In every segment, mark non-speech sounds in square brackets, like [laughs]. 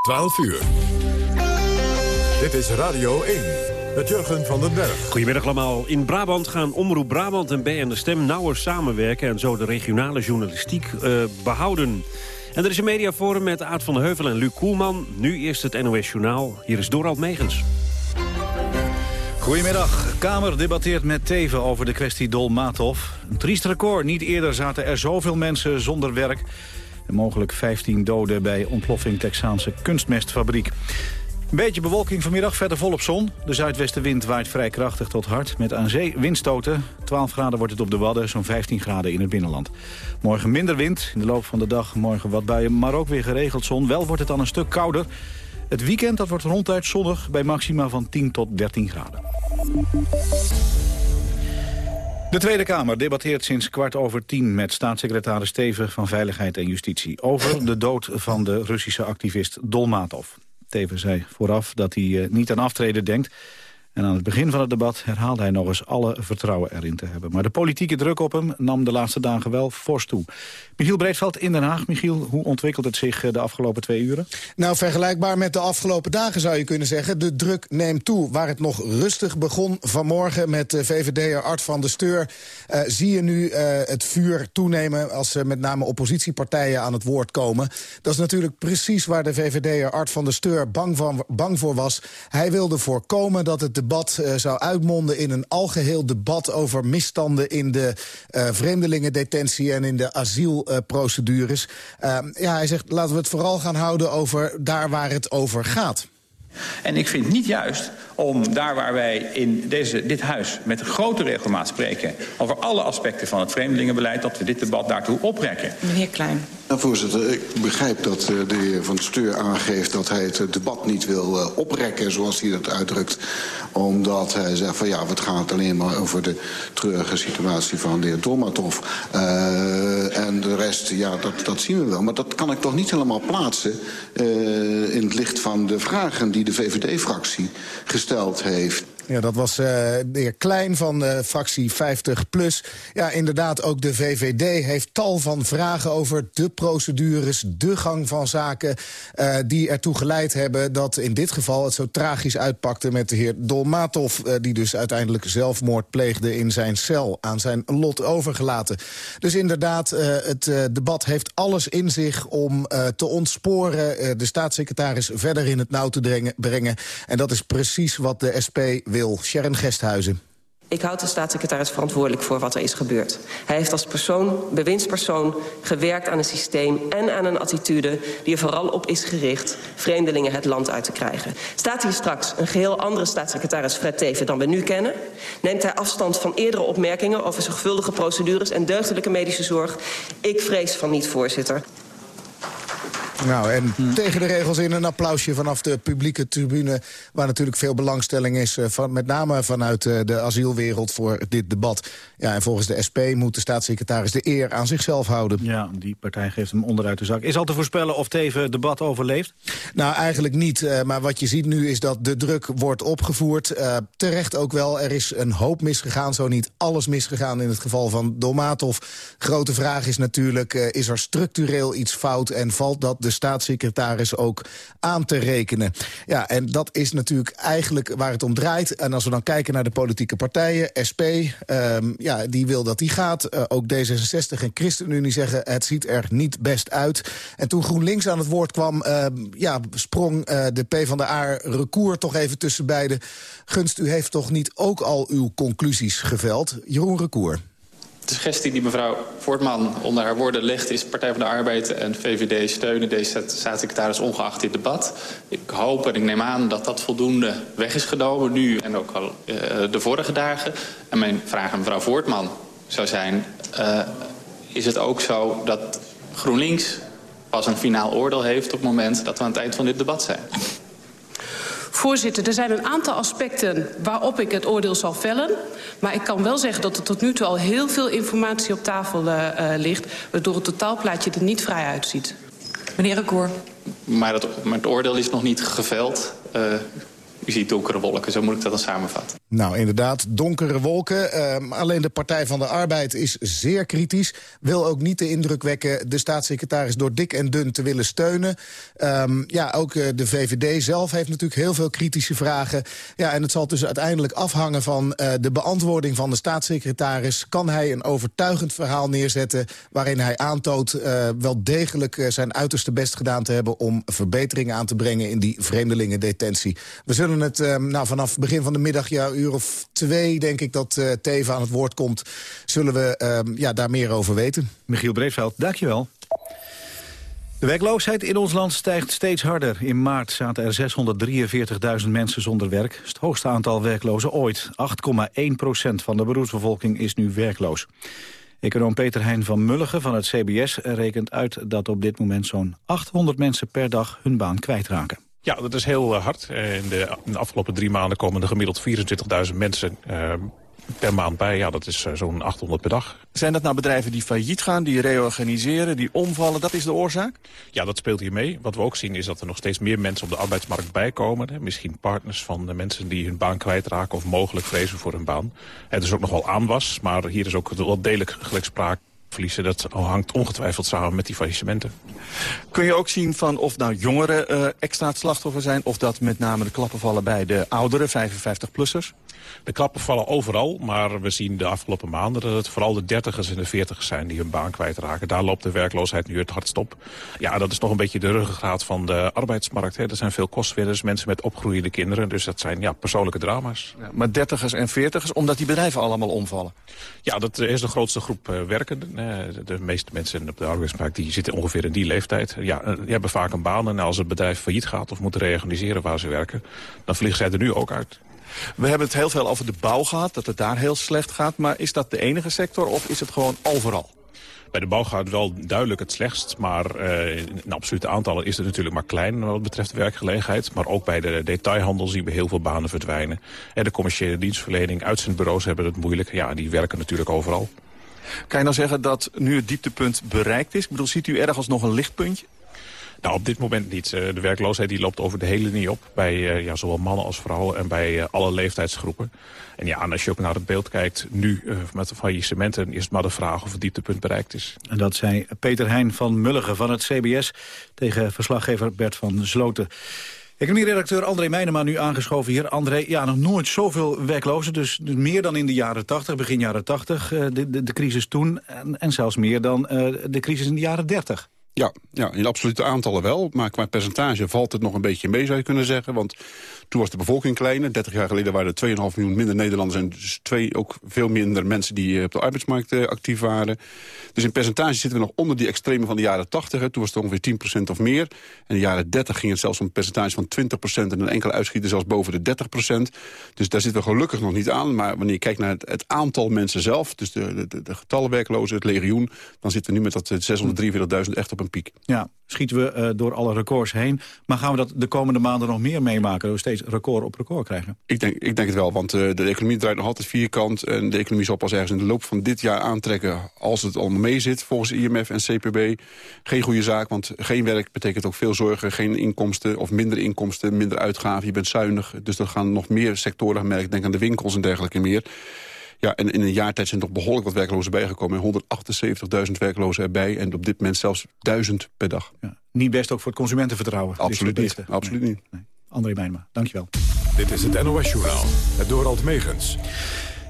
12 uur. Dit is Radio 1 met Jurgen van den Berg. Goedemiddag allemaal. In Brabant gaan Omroep Brabant en BN De Stem nauwer samenwerken... en zo de regionale journalistiek uh, behouden. En er is een mediaforum met Aad van de Heuvel en Luc Koelman. Nu eerst het NOS Journaal. Hier is Dorald Megens. Goedemiddag. Kamer debatteert met Teven over de kwestie Dolmatov. Een triest record. Niet eerder zaten er zoveel mensen zonder werk. En mogelijk 15 doden bij ontploffing Texaanse kunstmestfabriek. Een beetje bewolking vanmiddag, verder volop zon. De zuidwestenwind waait vrij krachtig tot hard met aan zee windstoten. 12 graden wordt het op de Wadden, zo'n 15 graden in het binnenland. Morgen minder wind, in de loop van de dag morgen wat buien, maar ook weer geregeld zon. Wel wordt het dan een stuk kouder. Het weekend dat wordt ronduit zonnig bij maxima van 10 tot 13 graden. De Tweede Kamer debatteert sinds kwart over tien met staatssecretaris Steven van Veiligheid en Justitie over de dood van de Russische activist Dolmatov. Teven zei vooraf dat hij eh, niet aan aftreden denkt. En aan het begin van het debat herhaalde hij nog eens alle vertrouwen erin te hebben. Maar de politieke druk op hem nam de laatste dagen wel fors toe. Michiel Breedveld in Den Haag. Michiel, hoe ontwikkelt het zich eh, de afgelopen twee uren? Nou, vergelijkbaar met de afgelopen dagen zou je kunnen zeggen. De druk neemt toe. Waar het nog rustig begon vanmorgen met VVD'er Art van de Steur... Uh, zie je nu het vuur toenemen als uh, met name oppositiepartijen aan het woord komen. Dat is natuurlijk precies waar de VVD'er Art van de Steur bang, van, bang voor was. Hij wilde voorkomen dat het debat zou uitmonden in een algeheel debat... over misstanden in de vreemdelingendetentie en in de asiel procedures. Ehm, ja, hij zegt, laten we het vooral gaan houden over daar waar het over gaat. En ik vind niet juist om daar waar wij in deze, dit huis met grote regelmaat spreken... over alle aspecten van het vreemdelingenbeleid... dat we dit debat daartoe oprekken. Meneer Klein. Nou, voorzitter, ik begrijp dat uh, de heer Van Steur aangeeft... dat hij het debat niet wil uh, oprekken, zoals hij dat uitdrukt. Omdat hij zegt van ja, het gaat alleen maar over de treurige situatie van de heer Dolmatov. Uh, en de rest, ja, dat, dat zien we wel. Maar dat kan ik toch niet helemaal plaatsen... in het licht van de vragen die de VVD-fractie gesteld heeft. Ja, dat was uh, de heer Klein van de fractie 50PLUS. Ja, inderdaad, ook de VVD heeft tal van vragen over de procedures... de gang van zaken uh, die ertoe geleid hebben... dat in dit geval het zo tragisch uitpakte met de heer Dolmatov... Die dus uiteindelijk zelfmoord pleegde in zijn cel... aan zijn lot overgelaten. Dus inderdaad, het debat heeft alles in zich om te ontsporen... de staatssecretaris verder in het nauw te brengen. En dat is precies wat de SP wil wil. Sharon. Ik houd de staatssecretaris verantwoordelijk voor wat er is gebeurd. Hij heeft als persoon, bewindspersoon, gewerkt aan een systeem en aan een attitude die er vooral op is gericht vreemdelingen het land uit te krijgen. Staat hier straks een geheel andere staatssecretaris Fred Teven dan we nu kennen? Neemt hij afstand van eerdere opmerkingen over zorgvuldige procedures en deugdelijke medische zorg? Ik vrees van niet, voorzitter. Nou, en hm. tegen de regels in een applausje vanaf de publieke tribune... waar natuurlijk veel belangstelling is, uh, van, met name vanuit uh, de asielwereld... voor dit debat. Ja, en volgens de SP moet de staatssecretaris de eer aan zichzelf houden. Ja, die partij geeft hem onderuit de zak. Is al te voorspellen of Teven het debat overleeft? Nou, eigenlijk niet. Uh, maar wat je ziet nu is dat de druk wordt opgevoerd. terecht ook wel. Er is een hoop misgegaan, zo niet alles misgegaan in het geval van Dolmatov. Grote vraag is natuurlijk, is er structureel iets fout... en valt dat de de staatssecretaris ook aan te rekenen. Ja, en dat is natuurlijk eigenlijk waar het om draait. En als we dan kijken naar de politieke partijen, SP, um, ja, die wil dat die gaat. Uh, ook D66 en ChristenUnie zeggen het ziet er niet best uit. En toen GroenLinks aan het woord kwam, uh, ja, sprong uh, de PvdA recours toch even tussen beiden. Gunst, u heeft toch niet ook al uw conclusies geveld? Jeroen Recour de suggestie die mevrouw Voortman onder haar woorden legt... is Partij van de Arbeid en VVD steunen deze staatssecretaris ongeacht dit debat. Ik hoop en ik neem aan dat dat voldoende weg is genomen... nu en ook al uh, de vorige dagen. En mijn vraag aan mevrouw Voortman zou zijn... Uh, is het ook zo dat GroenLinks pas een finaal oordeel heeft... op het moment dat we aan het eind van dit debat zijn? Voorzitter, er zijn een aantal aspecten waarop ik het oordeel zal vellen. Maar ik kan wel zeggen dat er tot nu toe al heel veel informatie op tafel uh, ligt... waardoor het totaalplaatje er niet vrij uitziet. Meneer Rekoor. Maar, dat, maar het oordeel is nog niet geveld. Uh, U ziet donkere wolken, zo moet ik dat dan samenvatten. Nou, inderdaad, donkere wolken. Uh, alleen de Partij van de Arbeid is zeer kritisch. Wil ook niet de indruk wekken de staatssecretaris door dik en dun te willen steunen. Um, ja, ook uh, de VVD zelf heeft natuurlijk heel veel kritische vragen. Ja, en het zal dus uiteindelijk afhangen van uh, de beantwoording van de staatssecretaris. Kan hij een overtuigend verhaal neerzetten waarin hij aantoont uh, wel degelijk zijn uiterste best gedaan te hebben om verbeteringen aan te brengen in die vreemdelingendetentie. We zullen het uh, nou, vanaf begin van de middag, ja, uur of twee, denk ik dat uh, Teven aan het woord komt, zullen we uh, ja, daar meer over weten. Michiel Breedveld, dankjewel. De werkloosheid in ons land stijgt steeds harder. In maart zaten er 643.000 mensen zonder werk. Het hoogste aantal werklozen ooit. 8,1 procent van de beroepsbevolking is nu werkloos. Econoom Peter Heijn van Mulligen van het CBS rekent uit dat op dit moment zo'n 800 mensen per dag hun baan kwijtraken. Ja, dat is heel uh, hard. In de, in de, afgelopen drie maanden komen er gemiddeld 24.000 mensen uh, per maand bij. Ja, dat is zo'n 800 per dag. Zijn dat nou bedrijven die failliet gaan, die reorganiseren, die omvallen? Dat is de oorzaak? Ja, dat speelt hier mee. Wat we ook zien is dat er nog steeds meer mensen op de arbeidsmarkt bijkomen. Misschien partners van de mensen die hun baan kwijtraken of mogelijk vrezen voor hun baan. Het is ook nog wel aanwas, maar hier is ook wel degelijk gelijk sprake verliezen. Dat hangt ongetwijfeld samen met die faillissementen. Kun je ook zien van of nou jongeren uh, extra het slachtoffer zijn... of dat met name de klappen vallen bij de oudere 55-plussers? De klappen vallen overal, maar we zien de afgelopen maanden... dat het vooral de dertigers en de veertigers zijn die hun baan kwijtraken. Daar loopt de werkloosheid nu het hardst op. Ja, dat is nog een beetje de ruggengraat van de arbeidsmarkt. Hè. Er zijn veel kostwinners, mensen met opgroeiende kinderen. Dus dat zijn ja, persoonlijke drama's. Ja, maar dertigers en veertigers, omdat die bedrijven allemaal omvallen? Ja, dat is de grootste groep uh, werkenden. De, de meeste mensen op de arbeidsmarkt die zitten ongeveer in die leeftijd. Ja, die hebben vaak een baan en als het bedrijf failliet gaat... of moeten reorganiseren waar ze werken, dan vliegen zij er nu ook uit. We hebben het heel veel over de bouw gehad, dat het daar heel slecht gaat. Maar is dat de enige sector of is het gewoon overal? Bij de bouw gaat het wel duidelijk het slechtst. Maar uh, in absolute aantallen is het natuurlijk maar klein wat betreft werkgelegenheid. Maar ook bij de detailhandel zien we heel veel banen verdwijnen. En de commerciële dienstverlening, uitzendbureaus hebben het moeilijk. Ja, die werken natuurlijk overal. Kan je nou zeggen dat nu het dieptepunt bereikt is? Ik bedoel, ziet u ergens nog een lichtpuntje? Nou, op dit moment niet. De werkloosheid die loopt over de hele linie op. Bij uh, ja, zowel mannen als vrouwen en bij uh, alle leeftijdsgroepen. En ja, en als je ook naar het beeld kijkt, nu met de faillissementen... is het maar de vraag of het dieptepunt bereikt is. En dat zei Peter Heijn van Mulligen van het CBS... tegen verslaggever Bert van Sloten. Economie-redacteur André Meijnema nu aangeschoven hier. André, ja, nog nooit zoveel werklozen, dus, meer dan in de jaren 80, begin jaren 80, de, de, de crisis toen. En, en zelfs meer dan de crisis in de jaren 30. Ja, ja, in absolute aantallen wel. Maar qua percentage valt het nog een beetje mee, zou je kunnen zeggen. Want toen was de bevolking kleiner. 30 jaar geleden waren er 2,5 miljoen minder Nederlanders... en dus twee, ook veel minder mensen die op de arbeidsmarkt uh, actief waren. Dus in percentage zitten we nog onder die extreme van de jaren 80. Hè. Toen was het ongeveer 10% of meer. En in de jaren 30 ging het zelfs om een percentage van 20% en een enkele uitschieten zelfs boven de 30%. Dus daar zitten we gelukkig nog niet aan. Maar wanneer je kijkt naar het, aantal mensen zelf... dus de, de, de getallen werklozen, het legioen... dan zitten we nu met dat 643.000 echt op een piek. Ja, schieten we uh, door alle records heen. Maar gaan we dat de komende maanden nog meer meemaken? Dat we steeds record op record krijgen? Ik denk, ik denk het wel, want uh, de economie draait nog altijd vierkant. En de economie zal pas ergens in de loop van dit jaar aantrekken... als het allemaal mee zit, volgens IMF en CPB. Geen goede zaak, want geen werk betekent ook veel zorgen. Geen inkomsten of minder inkomsten, minder uitgaven. Je bent zuinig, dus er gaan nog meer sectoren merken. Denk aan de winkels en dergelijke meer. Ja, en in een jaar tijd zijn toch behoorlijk wat werklozen bijgekomen. 178.000 werklozen erbij en op dit moment zelfs 1000 per dag. Ja, niet best ook voor het consumentenvertrouwen? Absoluut niet. Absoluut nee, niet. Nee. André Meijnma, dankjewel. Dit is het NOS-journaal, het Dorald Megens.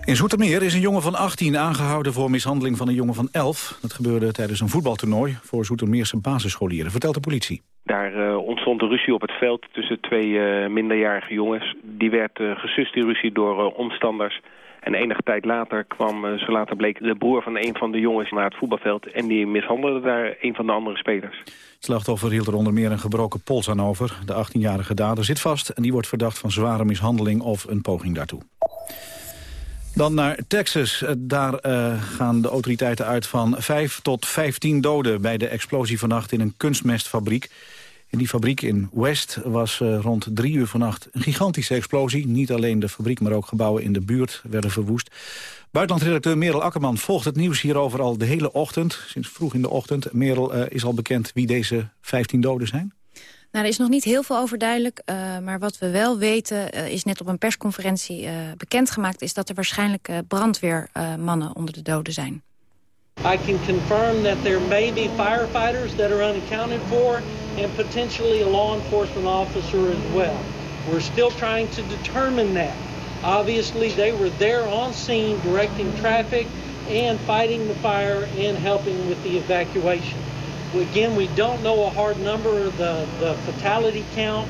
In Zoetermeer is een jongen van 18 aangehouden voor mishandeling van een jongen van 11. Dat gebeurde tijdens een voetbaltoernooi voor Zoetermeerse basisscholieren, vertelt de politie. Daar uh, ontstond een ruzie op het veld tussen twee uh, minderjarige jongens. Die werd uh, gesust, die ruzie, door omstanders. En enige tijd later kwam, zo later bleek, de broer van een van de jongens naar het voetbalveld... en die mishandelde daar een van de andere spelers. Het slachtoffer hield er onder meer een gebroken pols aan over. De 18-jarige dader zit vast en die wordt verdacht van zware mishandeling of een poging daartoe. Dan naar Texas. Daar uh, gaan de autoriteiten uit van 5 tot 15 doden... bij de explosie vannacht in een kunstmestfabriek. In die fabriek in West was uh, rond drie uur vannacht een gigantische explosie. Niet alleen de fabriek, maar ook gebouwen in de buurt werden verwoest. Buitenlandredacteur Merel Akkerman volgt het nieuws hierover al de hele ochtend. Sinds vroeg in de ochtend. Merel, uh, is al bekend wie deze 15 doden zijn? Nou, er is nog niet heel veel over duidelijk. Uh, maar wat we wel weten, is net op een persconferentie bekendgemaakt... is dat er waarschijnlijk brandweermannen onder de doden zijn. I can confirm that there may be firefighters that are unaccounted for... and potentially a law enforcement officer as well. We're still trying to determine that. Obviously, they were there on scene directing traffic and fighting the fire and helping with the evacuation. Again, we don't know a hard number, the, the fatality count.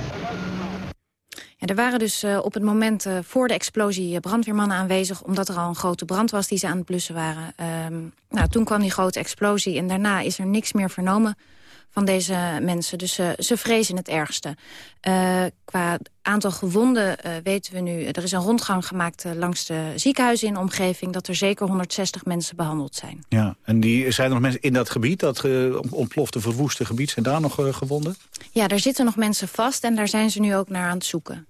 Ja, er waren dus uh, op het moment uh, voor de explosie uh, brandweermannen aanwezig... omdat er al een grote brand was die ze aan het blussen waren. Um, nou, toen kwam die grote explosie en daarna is er niks meer vernomen van deze mensen. Dus uh, ze vrezen het ergste. Qua aantal gewonden weten we nu... er is een rondgang gemaakt langs de ziekenhuizen in de omgeving... dat er zeker 160 mensen behandeld zijn. Ja, en die, zijn er nog mensen in dat gebied, dat ontplofte, verwoeste gebied... zijn daar nog gewonden? Ja, daar zitten nog mensen vast en daar zijn ze nu ook naar aan het zoeken.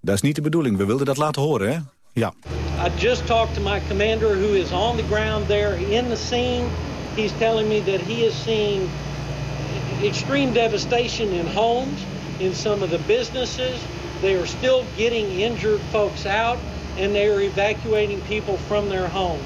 Dat is niet de bedoeling. We wilden dat laten horen, hè? Ja. I just talked to my commander who is on the ground there in the scene... He's telling me that he is seeing extreme devastation in homes, in some of the businesses. They are still getting injured folks out and they are evacuating people from their homes.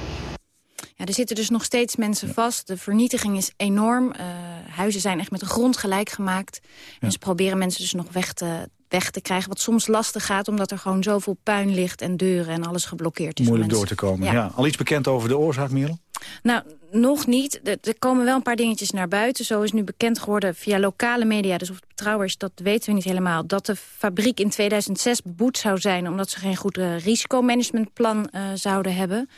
Ja, er zitten dus nog steeds mensen vast. De vernietiging is enorm. Uh, huizen zijn echt met de grond gelijk gemaakt. En ze proberen mensen dus nog weg te, weg te krijgen. Wat soms lastig gaat, omdat er gewoon zoveel puin ligt en deuren en alles geblokkeerd is. Moeilijk door te komen, ja. ja. Al iets bekend over de oorzaak, Merel? Nou, nog niet. Er komen wel een paar dingetjes naar buiten. Zo is nu bekend geworden via lokale media, dus of het betrouwbaar is, dat weten we niet helemaal. Dat de fabriek in 2006 beboet zou zijn omdat ze geen goed uh, risicomanagementplan uh, zouden hebben.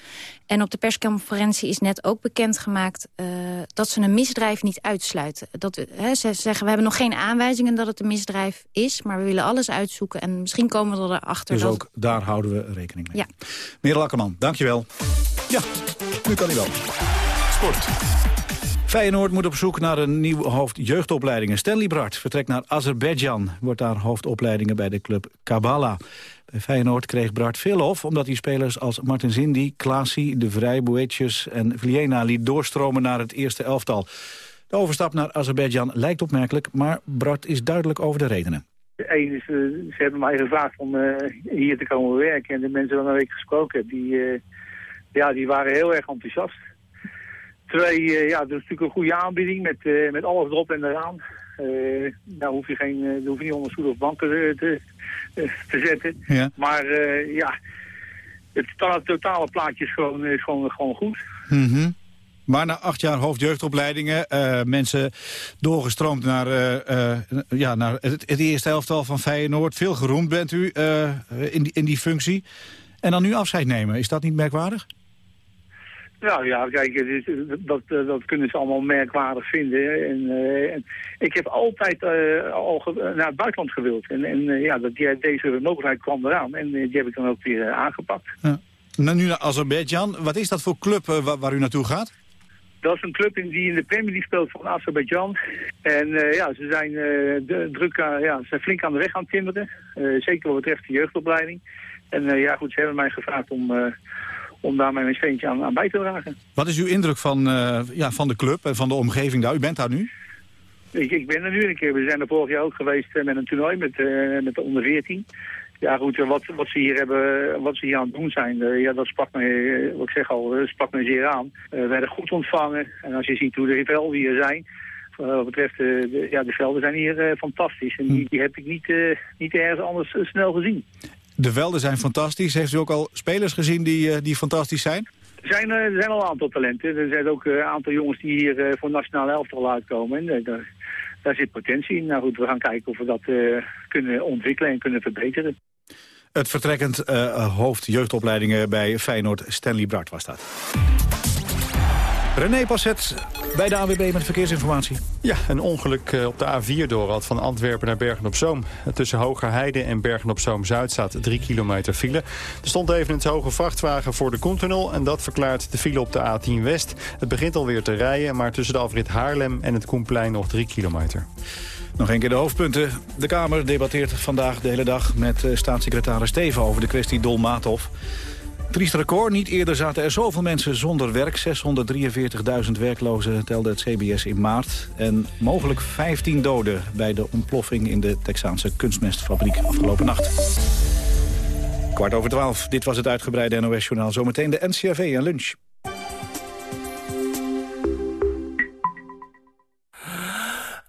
En op de persconferentie is net ook bekendgemaakt uh, dat ze een misdrijf niet uitsluiten. Dat, he, ze zeggen, we hebben nog geen aanwijzingen dat het een misdrijf is, maar we willen alles uitzoeken en misschien komen we erachter. Dus dat... ook daar houden we rekening mee. Ja. Merel Akkerman, dankjewel. Ja, nu kan hij wel. Sport. Feyenoord moet op zoek naar een nieuw hoofd jeugdopleidingen. Stanley Bart vertrekt naar Azerbeidzjan. Wordt daar hoofdopleidingen bij de club Kabbalah. Bij Feyenoord kreeg Bart veel lof... omdat hij spelers als Martin Zindi, Klaasie, De Vrij, Boetjes en Vliena... liet doorstromen naar het eerste elftal. De overstap naar Azerbeidzjan lijkt opmerkelijk... maar Bart is duidelijk over de redenen. Eén is, uh, ze hebben mij gevraagd om uh, hier te komen werken. En de mensen waarmee ik gesproken heb, die, uh, ja, die waren heel erg enthousiast. Twee, uh, ja, dat is natuurlijk een goede aanbieding met, uh, met alles erop en eraan. Uh, daar hoef je, geen, uh, hoef je niet onder stoel of banken te, te, te zetten. Ja. Maar ja, het, totale plaatje is gewoon, is gewoon, gewoon goed. Mm -hmm. Maar na acht jaar hoofdjeugdopleidingen, mensen doorgestroomd naar, ja, naar het, het eerste elftal van Feyenoord. Veel geroemd bent u in, die, in die functie. En dan nu afscheid nemen, is dat niet merkwaardig? Nou ja, kijk, dat, dat kunnen ze allemaal merkwaardig vinden. En, uh, en ik heb altijd uh, al naar het buitenland gewild. En, en uh, ja, dat, die, deze mogelijkheid kwam eraan. En die heb ik dan ook weer aangepakt. Ja. Nou, nu naar Azerbeidzjan. Wat is dat voor club waar, waar, u naartoe gaat? Dat is een club in, die in de Premier League speelt van Azerbeidzjan. En ja, ze zijn, druk, ja, ze zijn flink aan de weg aan het timmeren. zeker wat betreft de jeugdopleiding. En ja, goed, ze hebben mij gevraagd om om daar mijn steentje aan, aan bij te dragen. Wat is uw indruk van, uh, ja, van de club en van de omgeving daar? U bent daar nu? Ik, ik ben er nu een keer. We zijn er vorig jaar ook geweest met een toernooi met, uh, met de onder 14. Ja goed, wat, wat ze hier hebben, wat ze hier aan het doen zijn, uh, ja, dat sprak me, wat ik zeg al, sprak me zeer aan. we werden goed ontvangen. En als je ziet hoe de velden hier zijn, wat betreft de, ja, de velden zijn hier fantastisch. En die, die heb ik niet, niet ergens anders snel gezien. De velden zijn fantastisch. Heeft u ook al spelers gezien die, uh, die fantastisch zijn? Er zijn, uh, er zijn al een aantal talenten. Er zijn ook een uh, aantal jongens die hier voor nationale elftal uitkomen. En daar, daar zit potentie in. Nou goed, we gaan kijken of we dat kunnen ontwikkelen en kunnen verbeteren. Het vertrekkend hoofd jeugdopleidingen bij Feyenoord, Stanley Bart was dat. René Passet bij de AWB met verkeersinformatie. Ja, een ongeluk op de A4 doorrad van Antwerpen naar Bergen-op-Zoom. Tussen Hogerheide en Bergen-op-Zoom-Zuid staat 3 kilometer file. Er stond even een te hoge vrachtwagen voor de Koentunnel... en dat verklaart de file op de A10 West. Het begint alweer te rijden, maar tussen de afrit Haarlem en het Koenplein nog 3 kilometer. Nog een keer de hoofdpunten. De Kamer debatteert vandaag de hele dag met staatssecretaris Steven over de kwestie Dolmatov. Triest record. Niet eerder zaten er zoveel mensen zonder werk. 643.000 werklozen telde het CBS in maart. En mogelijk 15 doden bij de ontploffing in de Texaanse kunstmestfabriek afgelopen nacht. Kwart over twaalf. Dit was het uitgebreide NOS-journaal. Zometeen de NCRV en lunch.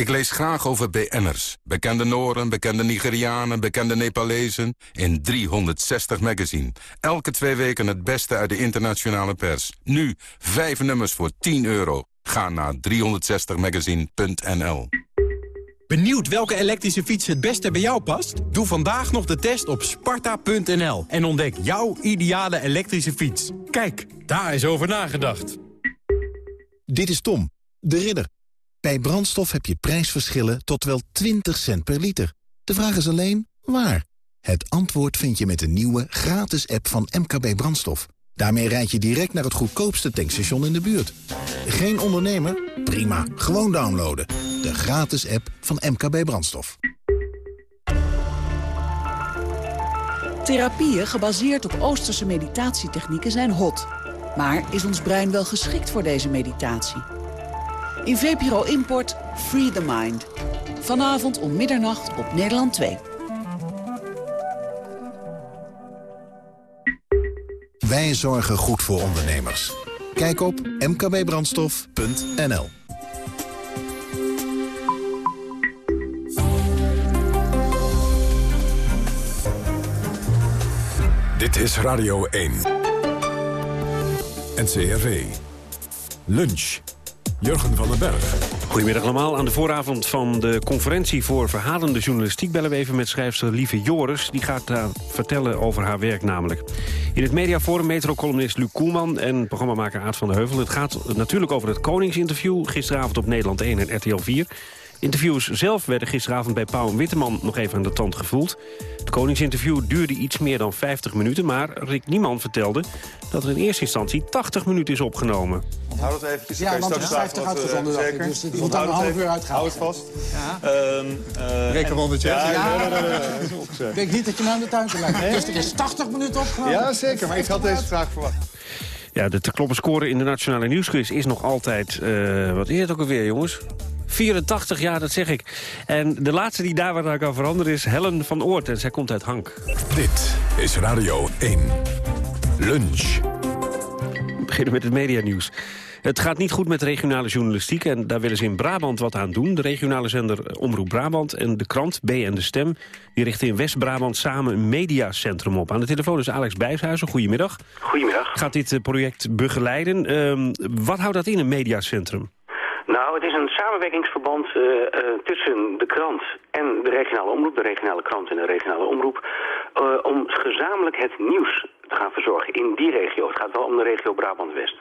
Ik lees graag over BN'ers. Bekende Noren, bekende Nigerianen, bekende Nepalezen. In 360 magazine. Elke twee weken het beste uit de internationale pers. Nu, vijf nummers voor 10 euro. Ga naar 360magazine.nl Benieuwd welke elektrische fiets het beste bij jou past? Doe vandaag nog de test op sparta.nl en ontdek jouw ideale elektrische fiets. Kijk, daar is over nagedacht. Dit is Tom, de ridder. Bij brandstof heb je prijsverschillen tot wel 20 cent per liter. De vraag is alleen, waar? Het antwoord vind je met de nieuwe gratis app van MKB Brandstof. Daarmee rijd je direct naar het goedkoopste tankstation in de buurt. Geen ondernemer? Prima, gewoon downloaden. De gratis app van MKB Brandstof. Therapieën gebaseerd op Oosterse meditatietechnieken zijn hot. Maar is ons brein wel geschikt voor deze meditatie? In VPRO Import Free the Mind. Vanavond om middernacht op Nederland 2. Wij zorgen goed voor ondernemers. Kijk op mkbbrandstof.nl Dit is Radio 1. NCRV. Lunch. Jurgen van den Berg. Goedemiddag allemaal. Aan de vooravond van de conferentie voor verhalende journalistiek... bellen we even met schrijfster Lieve Joris. Die gaat vertellen over haar werk namelijk. In het mediaforum metrocolumnist Luc Koelman en programmamaker Aad van der Heuvel. Het gaat natuurlijk over het Koningsinterview... gisteravond op Nederland 1 en RTL 4... Interviews zelf werden gisteravond bij Pauw en Witteman nog even aan de tand gevoeld. Het koningsinterview duurde iets meer dan 50 minuten... maar Rick Nieman vertelde dat er in eerste instantie 80 minuten is opgenomen. Houd het eventjes. Ja, want het is 50 uitgezonden, dacht ik. Dus het moet dan een half uur uitgaan. Hou het vast. Ja. Uh, Rekenrondetje. Ja. Ik denk niet dat je nou in de tuin kan leggen. Dus er is 80 minuten opgenomen. Ja, zeker. Maar ik had deze vraag verwacht. Ja, de te kloppen score in de Nationale Nieuwsquiz is nog altijd... eh, wat is het ook alweer, jongens? 84, ja, dat zeg ik. En de laatste die daar wat aan kan veranderen is Helen van Oort. En zij komt uit Hank. Dit is Radio 1. Lunch. We beginnen met het medianieuws. Het gaat niet goed met regionale journalistiek en daar willen ze in Brabant wat aan doen. De regionale zender Omroep Brabant en de krant B en de Stem... die richten in West-Brabant samen een mediacentrum op. Aan de telefoon is Alex Bijshuizen. Goedemiddag. Goedemiddag. Gaat dit eh, project begeleiden. Ehm, wat houdt dat in, een mediacentrum? Nou, het is een samenwerkingsverband eh, eh, tussen de krant en de regionale omroep, de regionale krant en de regionale omroep, eh, om gezamenlijk het nieuws te gaan verzorgen in die regio. Het gaat wel om de regio Brabant-West.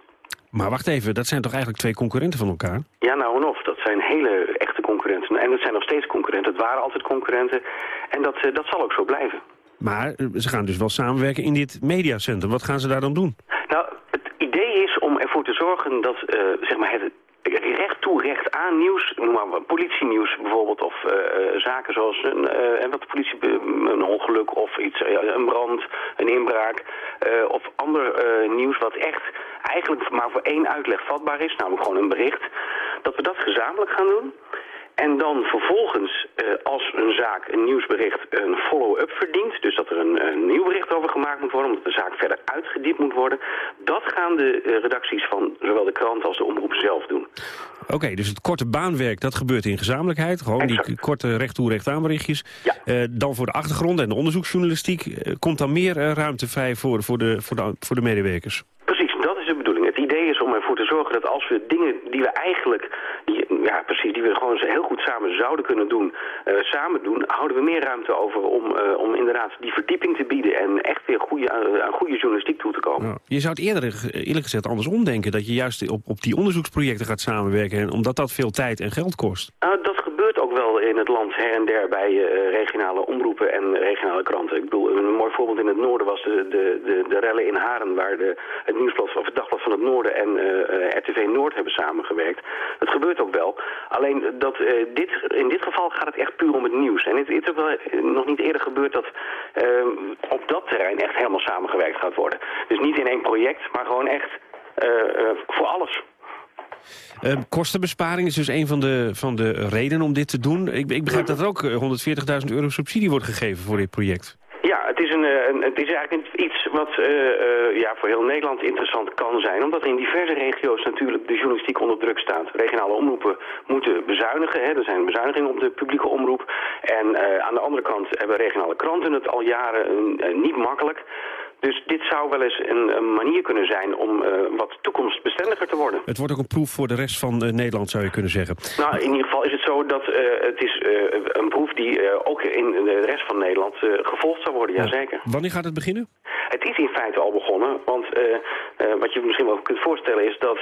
Maar wacht even, dat zijn toch eigenlijk twee concurrenten van elkaar? Ja, nou en of. Dat zijn hele echte concurrenten. En dat zijn nog steeds concurrenten. Het waren altijd concurrenten. En dat, dat zal ook zo blijven. Maar ze gaan dus wel samenwerken in dit mediacentrum. Wat gaan ze daar dan doen? Nou, het idee is om ervoor te zorgen dat zeg maar het recht toe, recht aan nieuws, noem maar politienieuws bijvoorbeeld, of eh, eh, zaken zoals een, en wat de politie, een ongeluk of iets, een brand, een inbraak, of ander nieuws wat echt eigenlijk maar voor één uitleg vatbaar is, namelijk gewoon een bericht, dat we dat gezamenlijk gaan doen. En dan vervolgens, eh, als een zaak een nieuwsbericht een follow-up verdient... dus dat er een, een, nieuw bericht over gemaakt moet worden... omdat de zaak verder uitgediept moet worden... dat gaan de uh, redacties van zowel de krant als de omroep zelf doen. Oké, dus het korte baanwerk, dat gebeurt in gezamenlijkheid. Gewoon exact. die korte recht toe recht aan berichtjes. Ja. Uh, dan voor de achtergrond en de onderzoeksjournalistiek... Uh, komt dan meer ruimte vrij voor, voor, de, voor, de, voor de medewerkers? Precies, dat is de bedoeling. Het idee is om ervoor te zorgen dat als we dingen die we eigenlijk... Die, ja, precies, die we gewoon heel goed samen zouden kunnen doen, uh, samen doen... houden we meer ruimte over om, om inderdaad die verdieping te bieden... en echt weer goede, aan goede journalistiek toe te komen. Je zou het eerder, eerlijk gezegd, andersom denken... dat je juist op, op die onderzoeksprojecten gaat samenwerken... En omdat dat veel tijd en geld kost. dat gebeurt ook wel in het land her en der bij uh, regionale omroepen en regionale kranten. Ik bedoel, een mooi voorbeeld in het noorden was de, de, de, de rellen in Haren... waar de, het nieuwsblad of het dagblad van het noorden en uh, RTV Noord hebben samengewerkt. Dat gebeurt ook wel. Alleen dat, dit, in dit geval gaat het echt puur om het nieuws. En het, het is ook wel nog niet eerder gebeurd dat op dat terrein echt helemaal samengewerkt gaat worden. Dus niet in één project, maar gewoon echt voor alles. Uh, kostenbesparing is dus een van de, van de redenen om dit te doen. Ik, ik begrijp dat er ook 140.000 euro subsidie wordt gegeven voor dit project. Ja, het is, een, een, het is eigenlijk iets wat uh, uh, ja, voor heel Nederland interessant kan zijn. Omdat in diverse regio's natuurlijk de journalistiek onder druk staat. Regionale omroepen moeten bezuinigen. Hè. Er zijn bezuinigingen op de publieke omroep. En aan de andere kant hebben regionale kranten het al jaren niet makkelijk. Dus dit zou wel eens een, een manier kunnen zijn om uh, wat toekomstbestendiger te worden. Het wordt ook een proef voor de rest van uh, Nederland, zou je kunnen zeggen. Nou, in ieder geval is het zo dat uh, het is een proef die ook in de rest van Nederland gevolgd zou worden, jazeker. Ja. Wanneer gaat het beginnen? Het is in feite al begonnen, want wat je misschien wel kunt voorstellen is dat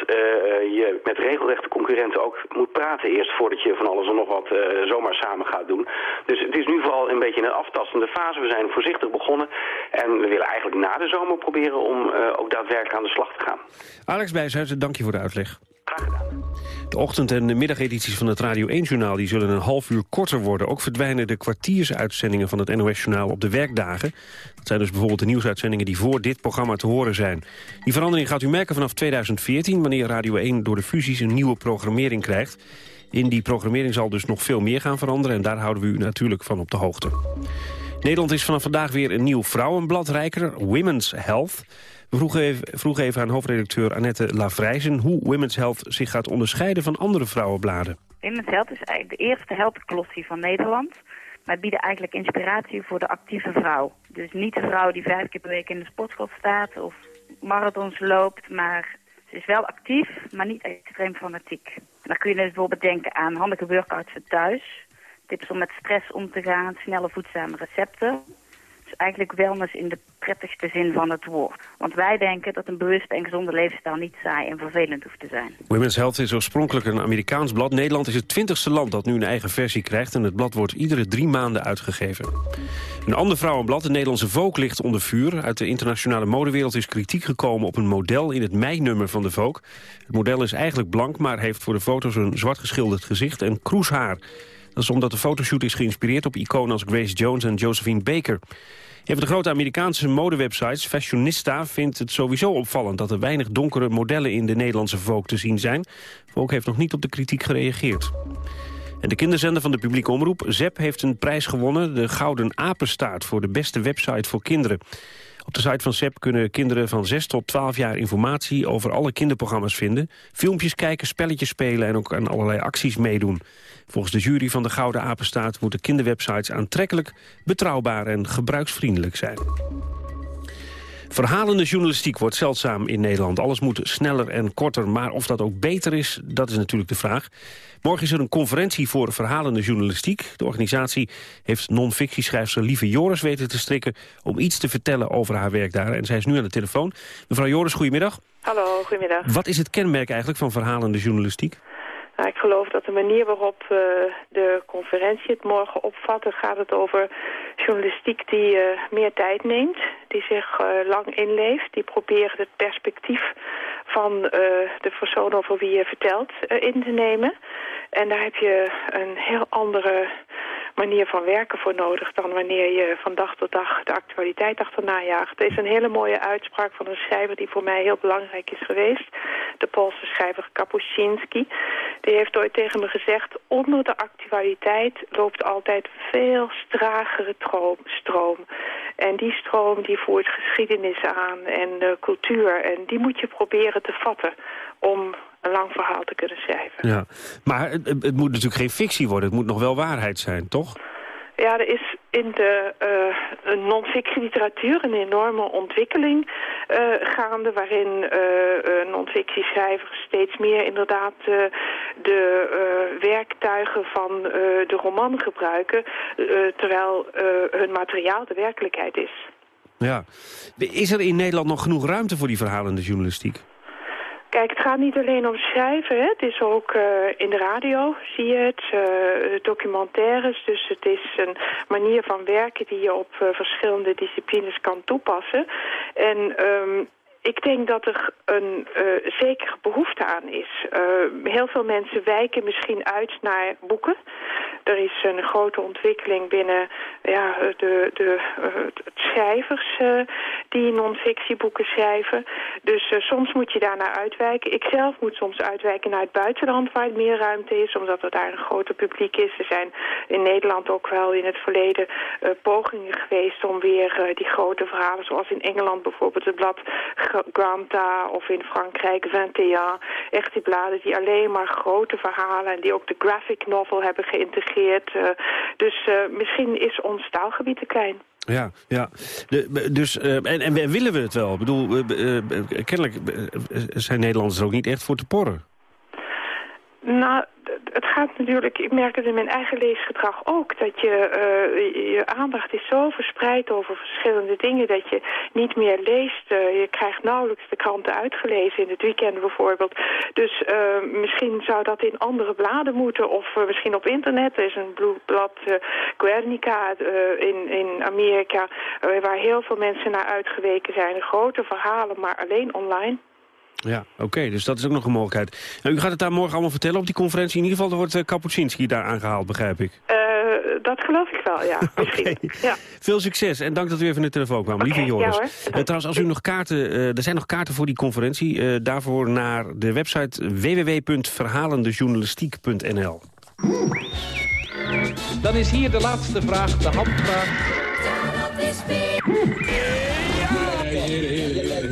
je met regelrechte concurrenten ook moet praten eerst voordat je van alles en nog wat zomaar samen gaat doen. Dus het is nu vooral een beetje een aftastende fase. We zijn voorzichtig begonnen en we willen eigenlijk na de zomer proberen om uh, ook daadwerkelijk aan de slag te gaan. Alex Bijshuizen, dank je voor de uitleg. Graag gedaan. De ochtend- en de middagedities van het Radio 1-journaal die zullen een half uur korter worden. Ook verdwijnen de kwartiersuitzendingen van het NOS-journaal op de werkdagen. Dat zijn dus bijvoorbeeld de nieuwsuitzendingen die voor dit programma te horen zijn. Die verandering gaat u merken vanaf 2014... wanneer Radio 1 door de fusies een nieuwe programmering krijgt. In die programmering zal dus nog veel meer gaan veranderen... en daar houden we u natuurlijk van op de hoogte. Nederland is vanaf vandaag weer een nieuw vrouwenblad rijker, Women's Health. We vroegen even, even aan hoofdredacteur Annette Lavrijzen... hoe Women's Health zich gaat onderscheiden van andere vrouwenbladen. Women's Health is eigenlijk de eerste healthklossie van Nederland. Wij bieden eigenlijk inspiratie voor de actieve vrouw. Dus niet de vrouw die vijf keer per week in de sportschool staat... of marathons loopt, maar ze is wel actief, maar niet extreem fanatiek. Dan kun je dus bijvoorbeeld denken aan handige workouts thuis tips om met stress om te gaan, snelle voedzame recepten. Dus eigenlijk wellness in de prettigste zin van het woord. Want wij denken dat een bewuste en gezonde levensstijl niet saai en vervelend hoeft te zijn. Women's Health is oorspronkelijk een Amerikaans blad. Nederland is het twintigste land dat nu een eigen versie krijgt... en het blad wordt iedere drie maanden uitgegeven. Een ander vrouwenblad, de Nederlandse Vogue, ligt onder vuur. Uit de internationale modewereld is kritiek gekomen op een model in het mei-nummer van de Vogue. Het model is eigenlijk blank, maar heeft voor de foto's een zwart geschilderd gezicht en kroeshaar. Dat is omdat de fotoshoot is geïnspireerd op iconen als Grace Jones en Josephine Baker. Een van de grote Amerikaanse modewebsites, Fashionista, vindt het sowieso opvallend dat er weinig donkere modellen in de Nederlandse Vogue te zien zijn. Vogue heeft nog niet op de kritiek gereageerd. En de kinderzender van de publieke omroep, ZEP, heeft een prijs gewonnen, de Gouden Apenstaart, voor de beste website voor kinderen. Op de site van SEP kunnen kinderen van 6 tot 12 jaar informatie over alle kinderprogramma's vinden. Filmpjes kijken, spelletjes spelen en ook aan allerlei acties meedoen. Volgens de jury van de Gouden Apenstaat moeten kinderwebsites aantrekkelijk, betrouwbaar en gebruiksvriendelijk zijn. Verhalende journalistiek wordt zeldzaam in Nederland. Alles moet sneller en korter, maar of dat ook beter is, dat is natuurlijk de vraag. Morgen is er een conferentie voor verhalende journalistiek. De organisatie heeft non-fictieschrijfster Lieve Joris weten te strikken... om iets te vertellen over haar werk daar. En zij is nu aan de telefoon. Mevrouw Joris, goedemiddag. Hallo, goedemiddag. Wat is het kenmerk eigenlijk van verhalende journalistiek? Nou, ik geloof dat de manier waarop uh, de conferentie het morgen opvat... gaat het over journalistiek die uh, meer tijd neemt, die zich uh, lang inleeft... die probeert het perspectief van de persoon over wie je vertelt in te nemen. En daar heb je een heel andere manier van werken voor nodig... dan wanneer je van dag tot dag de actualiteit achterna jaagt. Er is een hele mooie uitspraak van een schrijver die voor mij heel belangrijk is geweest. De Poolse schrijver Kapuscinski. Die heeft ooit tegen me gezegd... onder de actualiteit loopt altijd veel stragere stroom. En die stroom die voert geschiedenis aan en uh, cultuur. En die moet je proberen te vatten om een lang verhaal te kunnen schrijven. Ja, maar het, het moet natuurlijk geen fictie worden. Het moet nog wel waarheid zijn, toch? Ja, er is in de uh, non-fictie literatuur een enorme ontwikkeling uh, gaande... waarin uh, non-fictieschrijvers steeds meer inderdaad de werktuigen van de roman gebruiken... terwijl hun materiaal de werkelijkheid is. Ja. Is er in Nederland nog genoeg ruimte voor die verhalende journalistiek? Kijk, het gaat niet alleen om schrijven. Hè. Het is ook uh, in de radio, zie je het, uh, documentaires. Dus het is een manier van werken die je op verschillende disciplines kan toepassen. En um, ik denk dat er een uh, zekere behoefte aan is. Uh, heel veel mensen wijken misschien uit naar boeken. Er is een grote ontwikkeling binnen ja, de, de uh, schrijvers die non-fictieboeken schrijven. Dus soms moet je daar naar uitwijken. Ik zelf moet soms uitwijken naar het buitenland waar het meer ruimte is. Omdat er daar een groter publiek is. Er zijn in Nederland ook wel in het verleden pogingen geweest om weer die grote verhalen zoals in Engeland bijvoorbeeld het blad Granta of in Frankrijk 21. Echt die bladen die alleen maar grote verhalen en die ook de graphic novel hebben geïntegreerd. Uh, dus uh, misschien is ons taalgebied te klein. Ja, ja. Dus, uh, en, en willen we het wel? Ik bedoel, kennelijk zijn Nederlanders er ook niet echt voor te porren. Nou, het gaat natuurlijk, ik merk het in mijn eigen leesgedrag ook, dat je, uh, je aandacht is zo verspreid over verschillende dingen dat je niet meer leest. Uh, je krijgt nauwelijks de kranten uitgelezen in het weekend bijvoorbeeld. Dus uh, misschien zou dat in andere bladen moeten of misschien op internet. Er is een blad Guernica in, in Amerika waar heel veel mensen naar uitgeweken zijn. Grote verhalen, maar alleen online. Ja, oké, dus dat is ook nog een mogelijkheid. Nou, u gaat het daar morgen allemaal vertellen op die conferentie. In ieder geval, er wordt uh, Kapuscinski daar aangehaald, begrijp ik. Uh, dat geloof ik wel, ja. [laughs] okay. ja. Veel succes en dank dat u even in de telefoon kwam. Okay, Lieve Joris. Ja, uh, trouwens, als u nog kaarten, er zijn nog kaarten voor die conferentie. daarvoor naar de website www.verhalendejournalistiek.nl. Dan is hier de laatste vraag, de handvraag.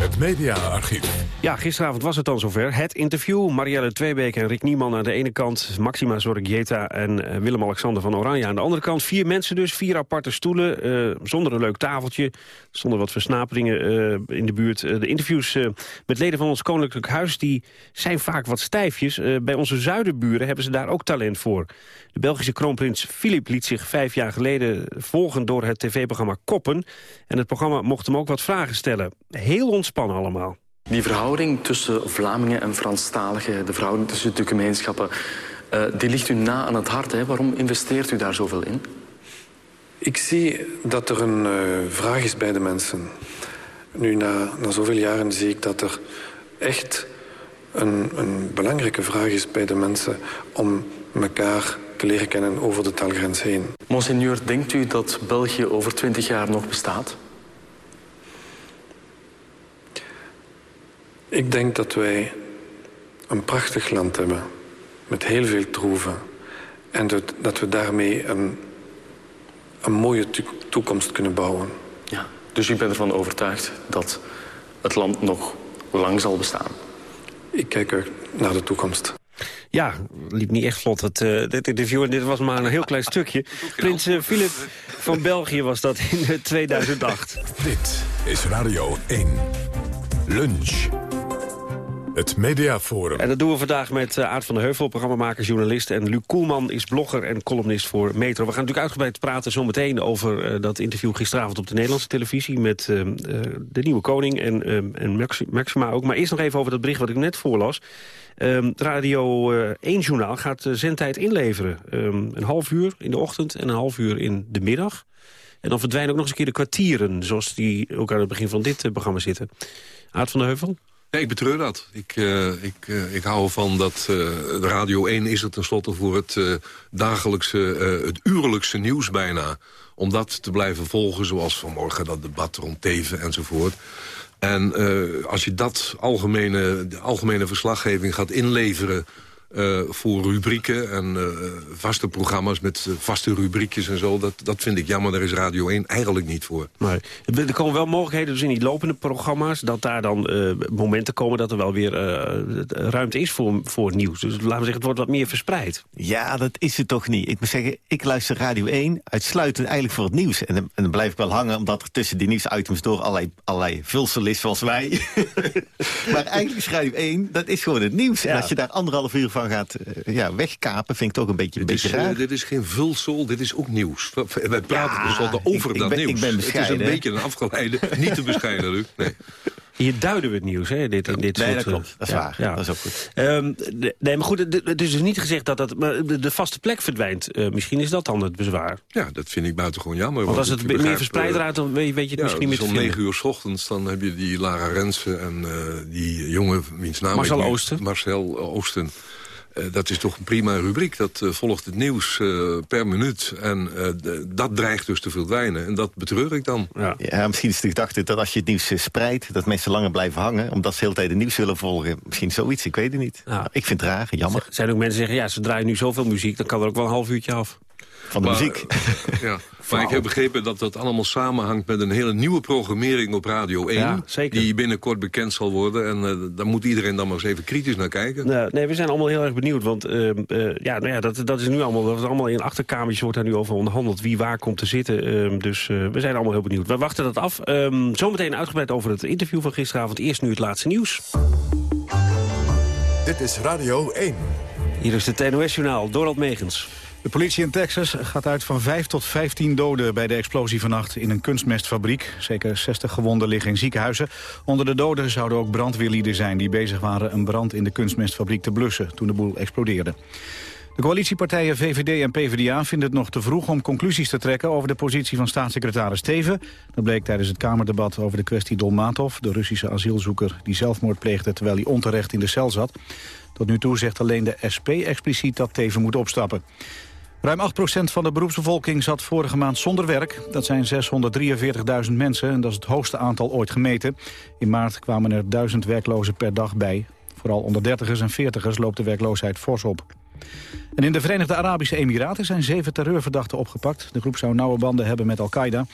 Het mediaarchief. Ja, gisteravond was het dan zover. Het interview. Marielle Tweebeek en Rick Nieman aan de ene kant. Maxima Zorgieta en Willem-Alexander van Oranje aan de andere kant. Vier mensen dus, vier aparte stoelen. Uh, zonder een leuk tafeltje. Zonder wat versnaperingen uh, in de buurt. De interviews met leden van ons Koninklijk Huis... die zijn vaak wat stijfjes. bij onze zuidenburen hebben ze daar ook talent voor. De Belgische kroonprins Filip liet zich vijf jaar geleden volgen... door het tv-programma Koppen. En het programma mocht hem ook wat vragen stellen. Heel ontspannen allemaal. Die verhouding tussen Vlamingen en Franstaligen, de verhouding tussen de gemeenschappen, uh, die ligt u na aan het hart. Hè? Waarom investeert u daar zoveel in? Ik zie dat er een uh, vraag is bij de mensen. Nu, na, na zoveel jaren zie ik dat er echt een, een belangrijke vraag is bij de mensen om elkaar te leren kennen over de taalgrens heen. Monseigneur, denkt u dat België over twintig jaar nog bestaat? Ik denk dat wij een prachtig land hebben met heel veel troeven. En dat, dat we daarmee een, een mooie toekomst kunnen bouwen. Ja, dus u bent ervan overtuigd dat het land nog lang zal bestaan? Ik kijk er naar de toekomst. Ja, liep niet echt vlot, het, uh, dit interview. dit was maar een heel klein stukje. Prins uh, Philip van België was dat in 2008. Dit is Radio 1. Lunch. Het Mediaforum. En dat doen we vandaag met uh, Aart van der Heuvel, programmamaker, journalist. En Luc Koelman is blogger en columnist voor Metro. We gaan natuurlijk uitgebreid praten zometeen over uh, dat interview gisteravond op de Nederlandse televisie... met uh, de nieuwe koning en, en Maxima ook. Maar eerst nog even over dat bericht wat ik net voorlas. Um, Radio 1-journaal gaat zendtijd inleveren. Um, een half uur in de ochtend en een half uur in de middag. En dan verdwijnen ook nog eens een keer de kwartieren... zoals die ook aan het begin van dit programma zitten. Aart van der Heuvel? Nee, ik betreur dat. Ik, uh, ik, uh, ik hou ervan dat uh, Radio 1 is er tenslotte voor het dagelijkse, het uurlijkse nieuws bijna. Om dat te blijven volgen, zoals vanmorgen dat debat rond Teven enzovoort. En als je dat algemene, de algemene verslaggeving gaat inleveren... Uh, voor rubrieken en uh, vaste programma's met vaste rubriekjes en zo. Dat, dat vind ik jammer, daar is Radio 1 eigenlijk niet voor. Maar er komen wel mogelijkheden dus in die lopende programma's... dat daar dan momenten komen dat er wel weer ruimte is voor, voor nieuws. Dus laten we zeggen, het wordt wat meer verspreid. Ja, dat is het toch niet. Ik moet zeggen, ik luister Radio 1 uitsluitend eigenlijk voor het nieuws. En, en dan blijf ik wel hangen, omdat er tussen die nieuwsitems door allerlei, allerlei vulsel is, zoals wij. [laughs] maar eigenlijk is Radio 1, dat is gewoon het nieuws. Ja. En als je daar anderhalf uur van gaat uh, ja, wegkapen, vind ik toch een beetje, een dit beetje is, raar. Uh, dit is geen vulsol, dit is ook nieuws. Wij praten ja, tenslotte over ik, dat ik ben, nieuws. Ik ben bescheiden. Het is een beetje een afgeleide, [laughs] niet te bescheiden, Luc. Nee. Hier duiden we het nieuws, hè? Dit, dit nee, soort, dat klopt. Dat is ja, waar. Ja. Dat is ook goed. Um, de, nee, maar goed, het is dus niet gezegd dat dat, maar de, de vaste plek verdwijnt. Uh, misschien is dat dan het bezwaar. Ja, dat vind ik buitengewoon jammer. Want, als het meer verspreid raakt, dan weet je het ja, misschien dus met om negen uur s ochtends, dan heb je die Lara Rensen en uh, die jongen, wiens naam Marcel ik nu, Oosten. Marcel Oosten. Uh, dat is toch een prima rubriek. Dat uh, volgt het nieuws uh, per minuut. En dat dreigt dus te verdwijnen. En dat betreur ik dan. Ja. ja, misschien is de gedachte dat als je het nieuws spreidt... dat mensen langer blijven hangen, omdat ze de hele tijd het nieuws willen volgen. Misschien zoiets, ik weet het niet. Ja. Ik vind het raar, jammer. Er zijn ook mensen die zeggen, ja, ze draaien nu zoveel muziek... dan kan er ook wel een half uurtje af. Van de maar, muziek. [laughs] Ja, maar ik heb begrepen dat dat allemaal samenhangt met een hele nieuwe programmering op Radio 1. Ja, zeker. Die binnenkort bekend zal worden. En uh, daar moet iedereen dan maar eens even kritisch naar kijken. Nee, nee we zijn allemaal heel erg benieuwd. Want uh, uh, ja, nou ja, dat, dat is nu allemaal, dat is allemaal in achterkamertjes wordt daar nu over onderhandeld. Wie waar komt te zitten. dus we zijn allemaal heel benieuwd. We wachten dat af. Um, zometeen uitgebreid over het interview van gisteravond. Eerst nu het laatste nieuws. Dit is Radio 1. Hier is het NOS-journaal. Dorald Megens. De politie in Texas gaat uit van 5 tot 15 doden bij de explosie vannacht in een kunstmestfabriek. Zeker 60 gewonden liggen in ziekenhuizen. Onder de doden zouden ook brandweerlieden zijn die bezig waren een brand in de kunstmestfabriek te blussen toen de boel explodeerde. De coalitiepartijen VVD en PvdA vinden het nog te vroeg om conclusies te trekken over de positie van staatssecretaris Teven. Dat bleek tijdens het Kamerdebat over de kwestie Dolmatov, de Russische asielzoeker die zelfmoord pleegde terwijl hij onterecht in de cel zat. Tot nu toe zegt alleen de SP expliciet dat Teven moet opstappen. Ruim 8% van de beroepsbevolking zat vorige maand zonder werk. Dat zijn 643.000 mensen en dat is het hoogste aantal ooit gemeten. In maart kwamen er 1000 werklozen per dag bij. Vooral onder 30ers en 40ers loopt de werkloosheid fors op. En in de Verenigde Arabische Emiraten zijn zeven terreurverdachten opgepakt. De groep zou nauwe banden hebben met Al-Qaeda.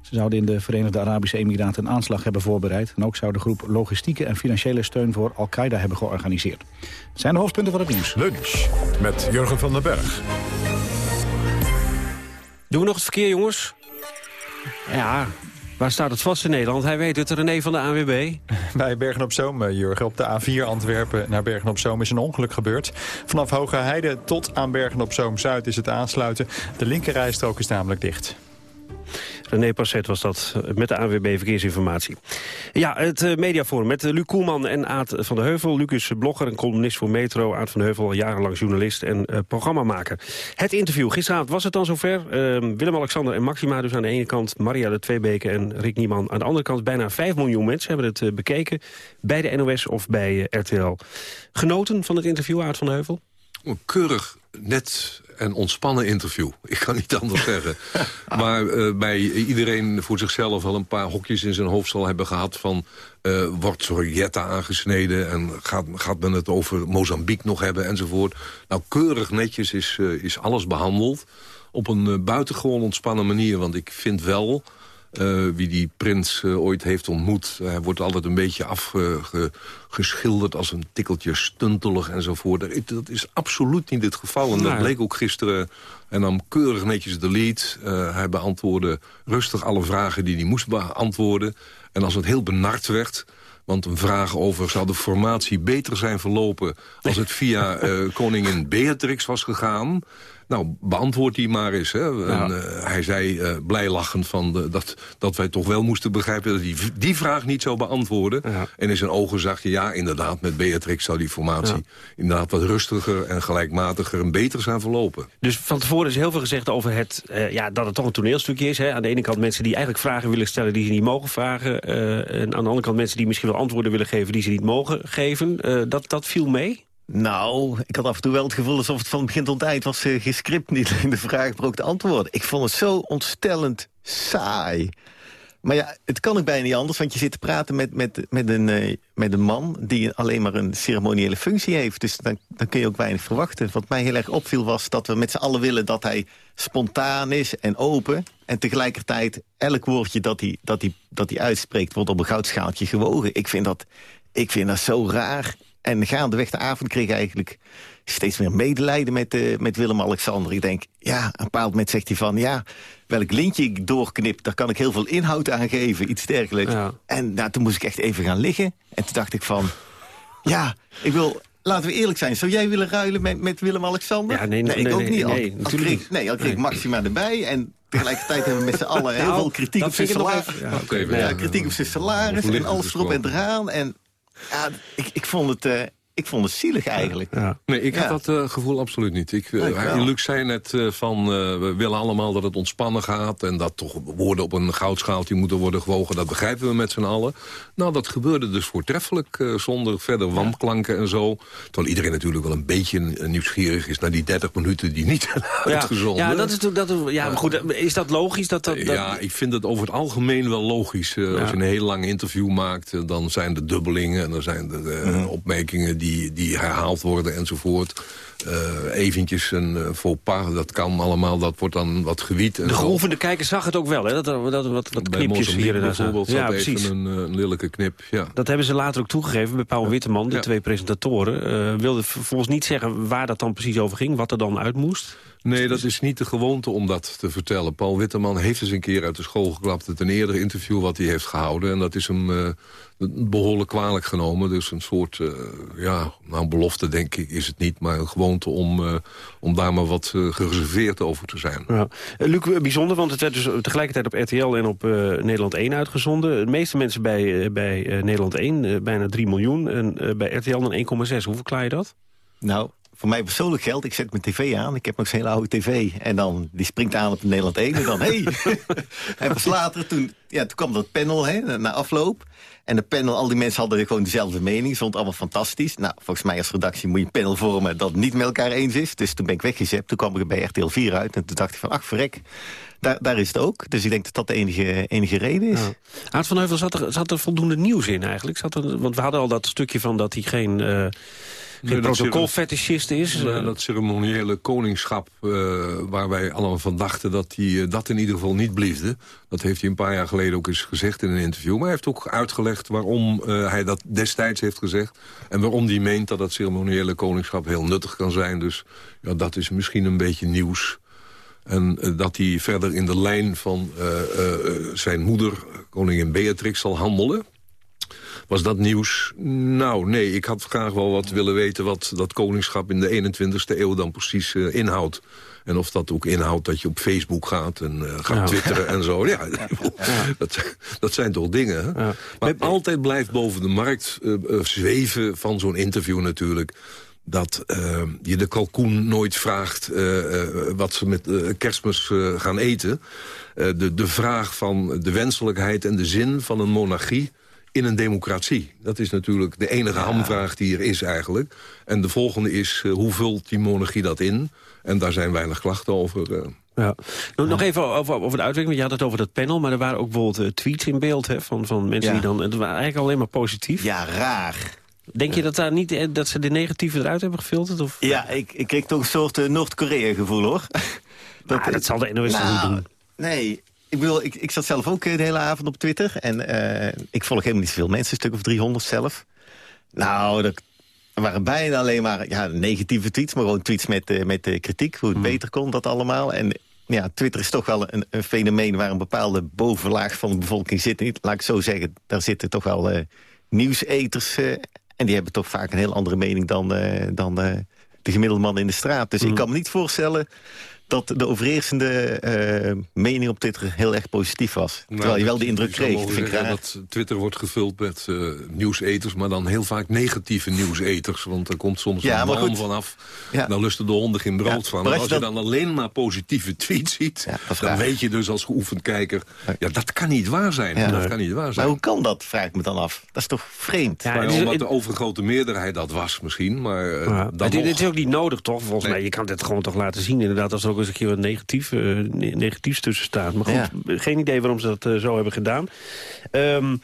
Ze zouden in de Verenigde Arabische Emiraten een aanslag hebben voorbereid. En ook zou de groep logistieke en financiële steun voor Al-Qaeda hebben georganiseerd. Het zijn de hoofdpunten van het nieuws. Lunch met Jurgen van den Berg. Doen we nog het verkeer, jongens? Ja, waar staat het vast in Nederland? Hij weet het, René van de ANWB. [laughs] Bij Bergen-op-Zoom, Jurgen. Op de A4 Antwerpen naar Bergen-op-Zoom is een ongeluk gebeurd. Vanaf Hoge Heide tot aan Bergen-op-Zoom-Zuid is het aansluiten. De linkerrijstrook is namelijk dicht. René Passet was dat met de ANWB Verkeersinformatie. Ja, het uh, mediaforum met uh, Luc Koelman en Aad van der Heuvel. Luc is blogger en columnist voor Metro. Aad van der Heuvel, jarenlang journalist en uh, programmamaker. Het interview. Gisteravond was het dan zover. Willem-Alexander en Maxima dus aan de ene kant. Maria de Tweebeke en Rick Nieman aan de andere kant. Bijna 5 miljoen mensen hebben het bekeken. Bij de NOS of bij RTL. Genoten van het interview, Aad van der Heuvel? Keurig, net en ontspannen interview. Ik kan niet anders zeggen. [laughs] Maar uh, bij iedereen voor zichzelf al een paar hokjes in zijn hoofd zal hebben gehad... van uh, wordt Sorjetta aangesneden en gaat, gaat men het over Mozambique nog hebben enzovoort. Nou, keurig netjes is, uh, is alles behandeld op een buitengewoon ontspannen manier. Want ik vind wel... Uh, wie die prins uh, ooit heeft ontmoet. Hij wordt altijd een beetje afgeschilderd als een tikkeltje stuntelig enzovoort. Dat is absoluut niet het geval. En dat bleek ook gisteren. En dan keurig netjes de lead. Uh, hij beantwoordde rustig alle vragen die hij moest beantwoorden. En als het heel benard werd... Want een vraag over zou de formatie beter zijn verlopen... als het via uh, koningin Beatrix was gegaan... Nou, beantwoord die maar eens. Hè. Ja. En, uh, hij zei uh, blij lachend van de, dat, dat wij toch wel moesten begrijpen... dat hij die, die vraag niet zou beantwoorden. Ja. En in zijn ogen zag je, ja, inderdaad, met Beatrix zou die formatie... Ja. inderdaad wat rustiger en gelijkmatiger en beter zijn verlopen. Dus van tevoren is heel veel gezegd over het, uh, ja, dat het toch een toneelstukje is. Hè. Aan de ene kant mensen die eigenlijk vragen willen stellen die ze niet mogen vragen. en aan de andere kant mensen die misschien wel antwoorden willen geven... die ze niet mogen geven. dat, dat viel mee? Nou, ik had af en toe wel het gevoel alsof het van begin tot eind was uh, gescript. Niet in [laughs] de vraag, maar ook de antwoorden. Ik vond het zo ontstellend saai. Maar ja, het kan ook bijna niet anders, want je zit te praten met, met, met, een, eh, met een man... die alleen maar een ceremoniële functie heeft. Dus dan, dan kun je ook weinig verwachten. Wat mij heel erg opviel was dat we met z'n allen willen... dat hij spontaan is en open. En tegelijkertijd elk woordje dat hij, dat hij, dat hij uitspreekt... wordt op een goudschaaltje gewogen. Ik vind dat, ik vind dat zo raar. En gaandeweg de avond kreeg ik eigenlijk steeds meer medelijden met, uh, met Willem-Alexander. Ik denk, ja, een bepaald moment zegt hij van... ja, welk lintje ik doorknip, daar kan ik heel veel inhoud aan geven. Iets dergelijks. En nou, toen moest ik echt even gaan liggen. En toen dacht ik van, ja, ik wil... Laten we eerlijk zijn. Zou jij willen ruilen met, met Willem-Alexander? Ja, nee, nee, ik nee, ook nee, niet. Al- nee, al natuurlijk kreeg- Nee, al kreeg Maxima erbij. En tegelijkertijd hebben we met z'n allen heel Nou, veel kritiek op zijn ik salaris. ja, kritiek op zijn salaris en alles erop en eraan. En ja, ik, ik, vond het, eh, ik vond het zielig eigenlijk. Nee, ik Ja. had dat eh, gevoel absoluut niet. Ik. Luc zei net eh, van, eh, we willen allemaal dat het ontspannen gaat... en dat toch woorden op een goudschaaltje moeten worden gewogen. Dat begrijpen we met z'n allen. Nou, dat gebeurde dus voortreffelijk, eh, zonder verder wanklanken en zo. Terwijl iedereen natuurlijk wel een beetje nieuwsgierig is... naar die 30 minuten die niet [laughs] Ja, uitgezonden. ja, dat is natuurlijk... Dat, ja, maar goed, is dat logisch? Dat, dat, dat- Ja, ik vind het over het algemeen wel logisch. Als je een heel lang interview maakt, dan zijn er dubbelingen... en dan zijn er Mhm. opmerkingen die, die herhaald worden enzovoort. Eh eventjes een uh, faux pas, dat kan allemaal, dat wordt dan wat gewiet. En de zo. geoefende kijker zag het ook wel, hè? Dat er dat, er wat, wat Bij knipjes hier en daar bijvoorbeeld Ja, precies. een, eh, een lelijke knip. Ja. Dat hebben ze later ook toegegeven bij Paul Witteman, de Ja. twee presentatoren. eh wilde vervolgens niet zeggen waar dat dan precies over ging, wat er dan uit moest. Nee, dat is niet de gewoonte om dat te vertellen. Paul Witteman heeft eens een keer uit de school geklapt... het een eerder interview wat hij heeft gehouden. En dat is hem eh, behoorlijk kwalijk genomen. Dus een soort, eh, ja, nou belofte denk ik is het niet... maar een gewoonte om, eh, om daar maar wat gereserveerd over te zijn. Ja. Luc, bijzonder, want het werd dus tegelijkertijd op RTL en op eh, Nederland 1 uitgezonden. De meeste mensen bij, bij eh, Nederland 1, eh, bijna 3 miljoen. En eh, bij RTL dan 1,6. Hoe verklaar je dat? Nou, voor mij persoonlijk geldt, ik zet mijn tv aan. Ik heb nog zo'n hele oude tv. En dan, die springt aan op Nederland 1 en dan, hey. [laughs] en pas later, toen, ja, toen kwam dat panel, hè, na afloop. En de panel, al die mensen hadden gewoon dezelfde mening. Vond het allemaal fantastisch. Nou, volgens mij als redactie moet je een panel vormen dat het niet met elkaar eens is. Dus toen ben ik weggezet. Toen kwam ik er bij RTL 4 uit. En toen dacht ik van, ach, verrek. Daar, daar is het ook. Dus ik denk dat dat de enige, enige reden is. Ja. Aad van Heuvel, zat er, zat er voldoende nieuws in eigenlijk? Zat er, want we hadden al dat stukje van dat hij geen, eh geen protocolfetischist is. Eh, dat ceremoniële koningschap, eh, waar wij allemaal van dachten dat hij eh, dat in ieder geval niet bliefde. Dat heeft hij een paar jaar geleden ook eens gezegd in een interview. Maar hij heeft ook uitgelegd waarom hij dat destijds heeft gezegd. En waarom hij meent dat dat ceremoniële koningschap heel nuttig kan zijn. Dus ja, dat is misschien een beetje nieuws. En dat hij verder in de lijn van zijn moeder, koningin Beatrix, zal handelen. Was dat nieuws? Nou, nee, ik had graag wel wat willen weten... wat dat koningschap in de 21ste eeuw dan precies eh, inhoudt. En of dat ook inhoudt dat je op Facebook gaat en eh, gaat Ja. twitteren en zo. Ja, [laughs] [laughs] Dat, dat zijn toch dingen, hè? Maar altijd blijft boven de markt eh, zweven van zo'n interview natuurlijk dat je de kalkoen nooit vraagt wat ze met kerstmis gaan eten. De, de vraag van de wenselijkheid en de zin van een monarchie in een democratie. Dat is natuurlijk de enige hamvraag die er is eigenlijk. En de volgende is, eh, hoe vult die monarchie dat in? En daar zijn weinig klachten over. eh. Ja. Nog, nog even over, over de uitwerking. want Je had het over dat panel, maar er waren ook bijvoorbeeld eh, tweets in beeld hè, van, van mensen Ja. die dan... Het waren eigenlijk alleen maar positief. Ja, raar. Denk je dat, daar niet, dat ze de negatieve eruit hebben gefilterd? Of? Ja, ik, ik kreeg toch een soort eh, Noord-Korea-gevoel, hoor. Maar [laughs] dat zal de NOS niet doen? Nee, ik, bedoel, ik, ik zat zelf ook eh, de hele avond op Twitter. En eh, ik volg helemaal niet zoveel mensen, een stuk of 300 zelf. Nou, dat, er waren bijna alleen maar ja, negatieve tweets... maar gewoon tweets met, eh, met kritiek, hoe het beter kon, dat allemaal. En ja, Twitter is toch wel een, een fenomeen... waar een bepaalde bovenlaag van de bevolking zit. Niet, laat ik zo zeggen, daar zitten toch wel nieuwseters... en die hebben toch vaak een heel andere mening dan, dan de gemiddelde man in de straat. Dus ik kan me niet voorstellen dat de overheersende eh, mening op Twitter heel erg positief was. Terwijl je wel de indruk kreeg. Dat vind ik raar. dat Twitter wordt gevuld met eh, nieuwseters... maar dan heel vaak negatieve nieuwseters. Want er komt soms Ja, een maar goed. vanaf. Ja. Dan lusten de honden geen brood Ja, van. maar als als je dan alleen maar positieve tweets ziet... dan raar. weet je dus als geoefend kijker... ja, dat kan niet waar zijn. Ja. Dat kan niet waar Maar zijn. hoe kan dat, vraag ik me dan af. Dat is toch vreemd? Maar het is- omdat het- de overgrote meerderheid dat was misschien. Maar eh, Ja, dan maar dit, nog- dit is ook niet nodig, toch? Volgens mij, je kan dit gewoon toch laten zien. Inderdaad, als er ook eens een keer wat negatief, eh, ne- negatiefs tussen staat. Maar goed, Ja. geen idee waarom ze dat eh, zo hebben gedaan. Ehm,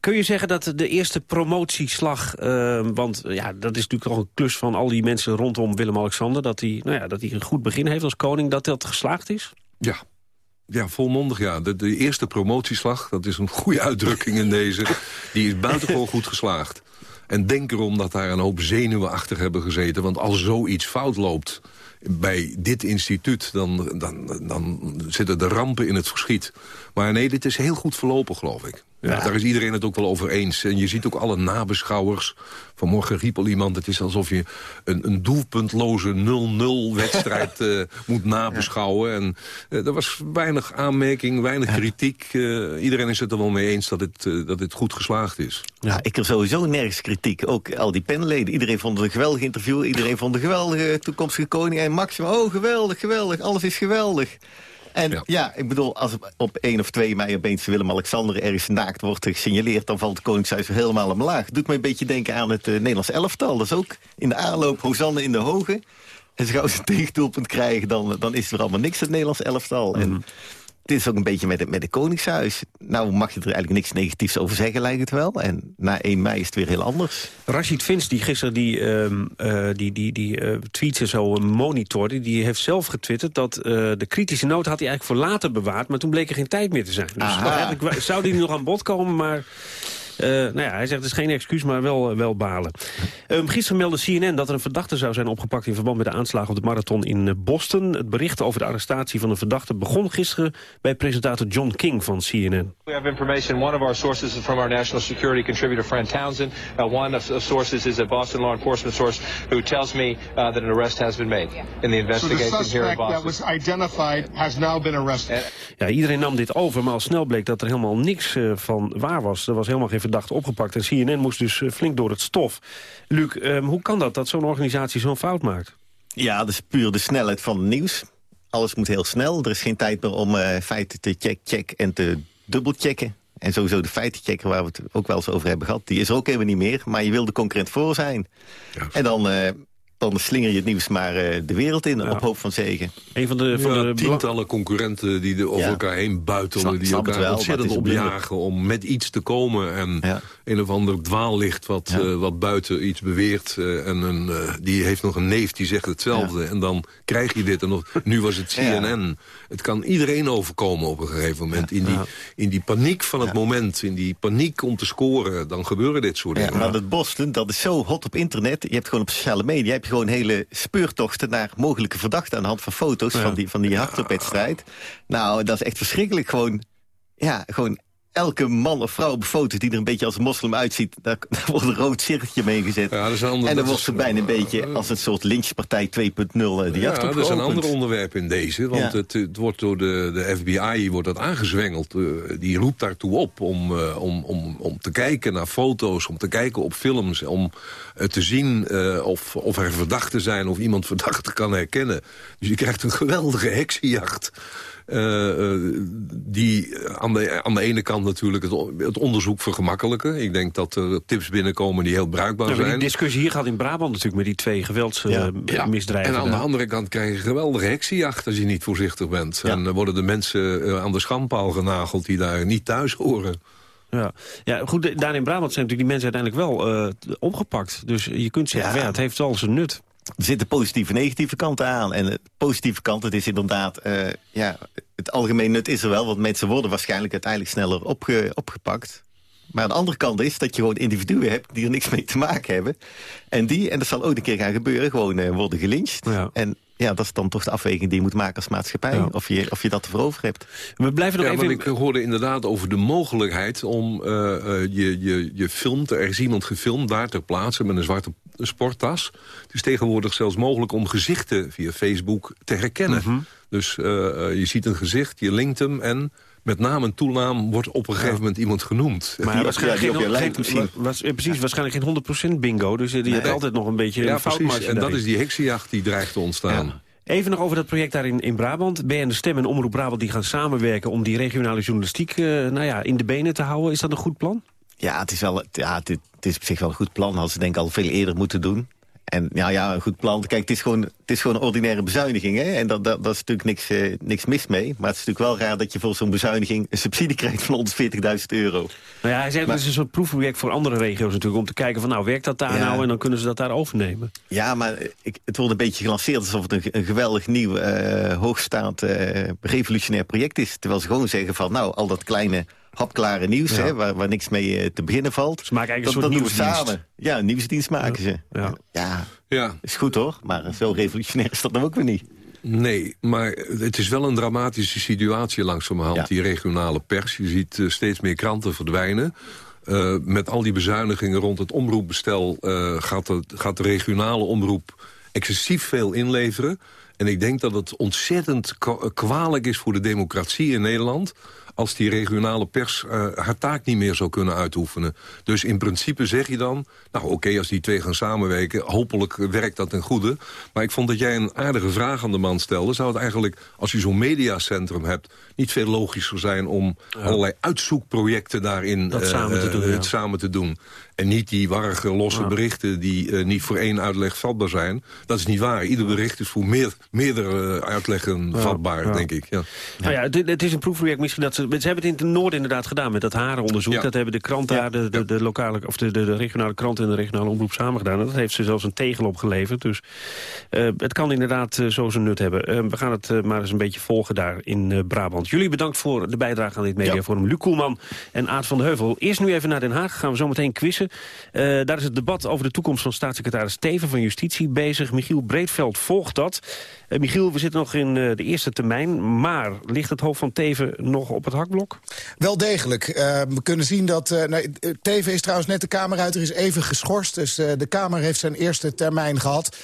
kun je zeggen dat de eerste promotieslag... ehm, want ja, dat is natuurlijk al een klus van al die mensen rondom Willem-Alexander... dat hij nou ja, dat hij een goed begin heeft als koning, dat dat geslaagd is? Ja. Ja, volmondig ja. De, de eerste promotieslag, dat is een goede uitdrukking in deze... die is buitengewoon goed geslaagd. En denk erom dat daar een hoop zenuwen achter hebben gezeten. Want als zoiets fout loopt bij dit instituut... dan, dan, dan zitten de rampen in het verschiet. Maar nee, dit is heel goed verlopen, geloof ik. Ja, Daar is iedereen het ook wel over eens. En je ziet ook alle nabeschouwers. Vanmorgen riep al iemand, het is alsof je een, een doelpuntloze 0-0-wedstrijd [laughs] eh, moet nabeschouwen. En eh, er was weinig aanmerking, weinig kritiek. Eh, iedereen is het er wel mee eens dat het, dat het goed geslaagd is. Ja, ik heb sowieso nergens kritiek. Ook al die panelleden. Iedereen vond het een geweldig interview. Iedereen vond een geweldige toekomstige koning. En Maxima, oh geweldig, geweldig. Alles is geweldig. En ja, ik bedoel, als op 1 of 2 mei opeens Willem-Alexander ergens naakt wordt gesignaleerd... dan valt het Koningshuis helemaal omlaag. Doet me een beetje denken aan het eh, Nederlands elftal. Dat is ook in de aanloop Hosanne in de hoge. En ze gauw ze [laughs] een tegendoelpunt krijgen, dan, dan is er allemaal niks het Nederlands elftal. En dit is ook een beetje met het, met het Koningshuis. Nou mag je er eigenlijk niks negatiefs over zeggen, lijkt het wel. En na 1 mei is het weer heel anders. Rashid Vins, die gisteren die, eh, die, die, die eh, tweets en zo monitorde... die heeft zelf getwitterd dat eh, de kritische noot had hij eigenlijk voor later bewaard... maar toen bleek er geen tijd meer te zijn. Dus eigenlijk zou die nog aan bod komen, maar... eh, nou ja, hij zegt het is geen excuus, maar wel, eh, wel balen. Ehm, gisteren meldde CNN dat er een verdachte zou zijn opgepakt... in verband met de aanslagen op de marathon in eh, Boston. Het bericht over de arrestatie van de verdachte begon gisteren... bij presentator John King van CNN. We have information. One of our sources is from our national security contributor, Fran Townsend. Uh, one of, of sources is a Boston law enforcement source who tells me uh, that an arrest has been made in the So the investigation here in suspect that Boston. was identified has now been arrested. Ja, iedereen nam dit over, maar al snel bleek dat er helemaal niks van waar was. Er was helemaal geen verdachte opgepakt en CNN moest dus eh, flink door het stof. Luc, ehm, hoe kan dat, dat zo'n organisatie zo'n fout maakt? Ja, dat is puur de snelheid van het nieuws. Alles moet heel snel. Er is geen tijd meer om eh, feiten te check, check en te dubbelchecken. En sowieso de feiten checken, waar we het ook wel eens over hebben gehad... die is er ook helemaal niet meer, maar je wil de concurrent voor zijn. En dan, eh, dan slinger je het nieuws maar eh, de wereld in op hoop van zegen. Een van de, van Ja, de tientallen concurrenten die er over Ja. elkaar heen buitelen... Snap- die elkaar wel, ontzettend het is een opjagen om met iets te komen. En een of ander dwaallicht wat, eh, wat buiten iets beweert. eh, en een, eh, die heeft nog een neef die zegt hetzelfde. En dan krijg je dit. En nog, nu was het [laughs] CNN. Het kan iedereen overkomen op een gegeven moment. In, die, in die paniek van het moment, in die paniek om te scoren... dan gebeuren dit soort Ja, dingen. maar dat Boston, dat is zo hot op internet. Je hebt gewoon op sociale media heb je gewoon hele speurtochten... naar mogelijke verdachten aan de hand van foto's van die, van die hardloopwedstrijd. Nou, dat is echt verschrikkelijk. Gewoon, ja, gewoon elke man of vrouw op foto's die er een beetje als moslim uitziet... daar, [laughs] daar wordt een rood cirkeltje mee gezet. dat is een ander- en dan dat wordt ze bijna een beetje als een soort lynchpartij 2.0 eh, die Ja, jacht dat is een ander onderwerp in deze. Want Ja. het, het wordt door de, de FBI wordt dat aangezwengeld. Eh, die roept daartoe op om, eh, om, om, om te kijken naar foto's, om te kijken op films... om te zien of, of er verdachten zijn, of iemand [laughs] verdachten kan herkennen. Dus je krijgt een geweldige heksenjacht. Eh, eh, die aan de, aan de ene kant natuurlijk het, onderzoek vergemakkelijken. Ik denk dat er tips binnenkomen die heel bruikbaar Ja, zijn. die discussie hier gaat in Brabant natuurlijk met die twee geweldsmisdrijven. En aan de andere kant krijg je geweldige heksenjacht als je niet voorzichtig bent. En dan worden de mensen eh, aan de schandpaal genageld die daar niet thuis horen. Ja. ja, goed, daar in Brabant zijn natuurlijk die mensen uiteindelijk wel eh, opgepakt. Dus je kunt zeggen, Ja. ja. het heeft wel zijn nut. Er zitten positieve en negatieve kanten aan. En de positieve kant, het is inderdaad... eh, ja, het algemeen nut is er wel, want mensen worden waarschijnlijk uiteindelijk sneller opge, opgepakt. Maar de andere kant is dat je gewoon individuen hebt die er niks mee te maken hebben. En die, en dat zal ook een keer gaan gebeuren, gewoon eh, worden gelyncht. En ja, dat is dan toch de afweging die je moet maken als maatschappij. Of, je, of je dat ervoor over hebt. We blijven ja, maar ik hoorde inderdaad over de mogelijkheid om eh, eh, je, je, je filmt... er is iemand gefilmd daar ter plaatse met een zwarte sporttas. Het is tegenwoordig zelfs mogelijk om gezichten via Facebook te herkennen. Mhm. Dus eh, eh, je ziet een gezicht, je linkt hem en... Met naam en toenaam wordt op een gegeven moment iemand genoemd. Maar waarschijnlijk geen, geen, was, precies, waarschijnlijk geen 100% bingo. Dus eh, je hebt altijd nog een beetje ja, een precies. En dat is die heksenjacht die dreigt te ontstaan. Even nog over dat project daar in, in Brabant. En de Stem en Omroep Brabant die gaan samenwerken... om die regionale journalistiek nou ja, in de benen te houden. Is dat een goed plan? Ja, het is, wel, ja het, het is op zich wel een goed plan. Hadden ze denk ik al veel eerder moeten doen. En ja, ja, een goed plan. Kijk, het is gewoon, het is gewoon een ordinaire bezuiniging. Hè? En dat, dat, dat is natuurlijk niks, eh, niks mis mee. Maar het is natuurlijk wel raar dat je voor zo'n bezuiniging... een subsidie [laughs] krijgt van 140.000 euro. Nou ja, hij zegt, het is een soort proefproject voor andere regio's natuurlijk... om te kijken van, nou, werkt dat daar nou? En dan kunnen ze dat daar overnemen. Ja, maar ik, het wordt een beetje gelanceerd alsof het een, een geweldig nieuw, uh, hoogstaand, uh, revolutionair project is. Terwijl ze gewoon zeggen van, nou, al dat kleine hapklare nieuws, hè, waar, waar niks mee uh, te beginnen valt. Ze maken eigenlijk dat, een soort dat samen. Ja, een nieuwsdienst maken ja. ze. Ja. ja. Ja. Is goed hoor, maar zo revolutionair is dat dan ook weer niet. Nee, maar het is wel een dramatische situatie langzamerhand, ja. die regionale pers. Je ziet uh, steeds meer kranten verdwijnen. Uh, met al die bezuinigingen rond het omroepbestel... Uh, gaat, de, gaat de regionale omroep excessief veel inleveren. En ik denk dat het ontzettend kwalijk is voor de democratie in Nederland als die regionale pers uh, haar taak niet meer zou kunnen uitoefenen. Dus in principe zeg je dan, nou oké, okay, als die twee gaan samenwerken... hopelijk werkt dat ten goede. Maar ik vond dat jij een aardige vraag aan de man stelde. Zou het eigenlijk, als je zo'n mediacentrum hebt... niet veel logischer zijn om ja. allerlei uitzoekprojecten daarin dat uh, samen, te doen, uh, ja. samen te doen? En niet die warrige, losse ja. berichten die uh, niet voor één uitleg vatbaar zijn. Dat is niet waar. Ieder bericht is voor meer, meerdere uitleggen ja, vatbaar, ja. denk ik. Ja. Nou ja, het, het, is een proefproject misschien dat ze... Hebben het in het noorden inderdaad gedaan met dat harenonderzoek. Dat hebben de krant daar, de, de, de, lokale, of de, de, de regionale krant en de regionale omroep samen gedaan. En dat heeft ze zelfs een tegel opgeleverd. Dus uh, het kan inderdaad uh, zo zijn nut hebben. Uh, we gaan het maar eens een beetje volgen daar in Brabant. Jullie bedankt voor de bijdrage aan dit mediaforum. Luc Koelman en Aad van de Heuvel. Eerst nu even naar Den Haag. Gaan we zo meteen quizzen. Daar is het debat over de toekomst van staatssecretaris Teven van Justitie bezig. Michiel Breedveld volgt dat. Uh, Michiel, we zitten nog in uh, de eerste termijn. Maar ligt het hoofd van Teven nog op het hakblok? Wel degelijk. we kunnen zien dat... Teven is trouwens net de Kamer uit. Er is even geschorst. Dus de Kamer heeft zijn eerste termijn gehad.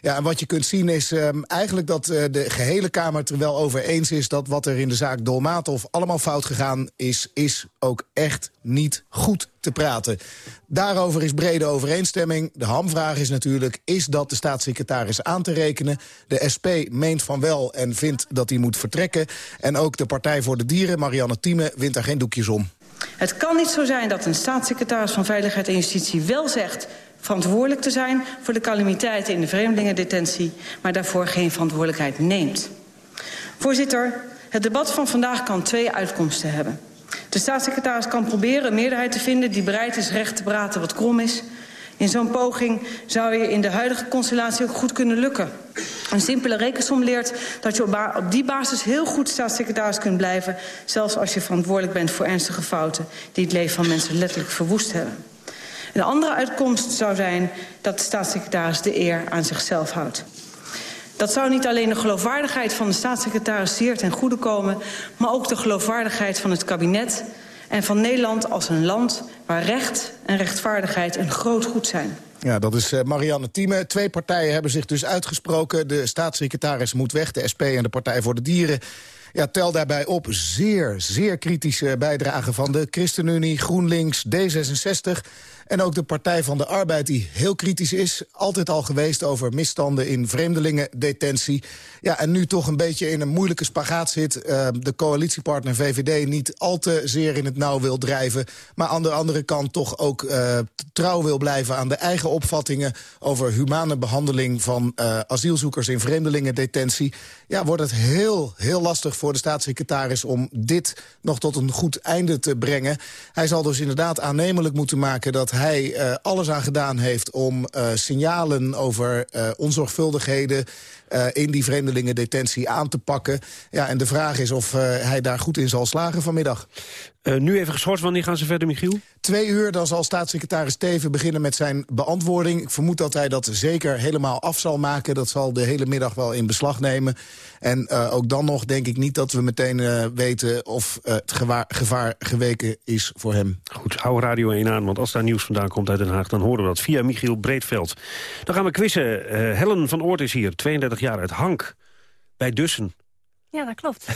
Ja, en wat je kunt zien is um, eigenlijk dat uh, de gehele Kamer het er wel over eens is... dat wat er in de zaak Dolmatov allemaal fout gegaan is... is ook echt niet goed te praten. Daarover is brede overeenstemming. De hamvraag is natuurlijk, is dat de staatssecretaris aan te rekenen? De SP meent van wel en vindt dat hij moet vertrekken. En ook de Partij voor de Dieren, Marianne Thieme, wint daar geen doekjes om. Het kan niet zo zijn dat een staatssecretaris van Veiligheid en Justitie wel zegt verantwoordelijk te zijn voor de calamiteiten in de vreemdelingendetentie, maar daarvoor geen verantwoordelijkheid neemt. Voorzitter, het debat van vandaag kan twee uitkomsten hebben. De staatssecretaris kan proberen een meerderheid te vinden die bereid is recht te praten wat krom is. In zo'n poging zou je in de huidige constellatie ook goed kunnen lukken. Een simpele rekensom leert dat je op, die basis heel goed staatssecretaris kunt blijven... zelfs als je verantwoordelijk bent voor ernstige fouten... die het leven van mensen letterlijk verwoest hebben. Een andere uitkomst zou zijn dat de staatssecretaris de eer aan zichzelf houdt. Dat zou niet alleen de geloofwaardigheid van de staatssecretaris zeer ten goede komen... maar ook de geloofwaardigheid van het kabinet en van Nederland als een land... waar recht en rechtvaardigheid een groot goed zijn. Ja, dat is uh, Marianne Thieme. Twee partijen hebben zich dus uitgesproken. De staatssecretaris moet weg, de SP en de Partij voor de Dieren. Ja, tel daarbij op zeer, zeer kritische bijdragen van de ChristenUnie, GroenLinks, D66... En ook de Partij van de Arbeid, die heel kritisch is. Altijd al geweest over misstanden in vreemdelingendetentie. Ja, en nu toch een beetje in een moeilijke spagaat zit. Uh, de coalitiepartner VVD niet al te zeer in het nauw wil drijven. Maar aan de andere kant toch ook uh, trouw wil blijven aan de eigen opvattingen... over humane behandeling van uh, asielzoekers in vreemdelingendetentie. Ja, wordt het heel, heel lastig voor de staatssecretaris... om dit nog tot een goed einde te brengen. Hij zal dus inderdaad aannemelijk moeten maken... dat hij uh, alles aan gedaan heeft om uh, signalen over uh, onzorgvuldigheden... In die vreemdelingendetentie aan te pakken. Ja, en de vraag is of hij daar goed in zal slagen vanmiddag. Uh, nu even geschorst, wanneer gaan ze verder, Michiel? Twee uur, dan zal staatssecretaris Teven beginnen met zijn beantwoording. Ik vermoed dat hij dat zeker helemaal af zal maken. Dat zal de hele middag wel in beslag nemen. En uh, ook dan nog denk ik niet dat we meteen uh, weten of het gevaar, gevaar geweken is voor hem. Goed, hou Radio 1 aan, want als daar nieuws vandaan komt uit Den Haag... dan horen we dat via Michiel Breedveld. Dan gaan we quizzen. Helen van Oort is hier, 32 jaar uit Hank, bij Dussen. Ja, dat klopt.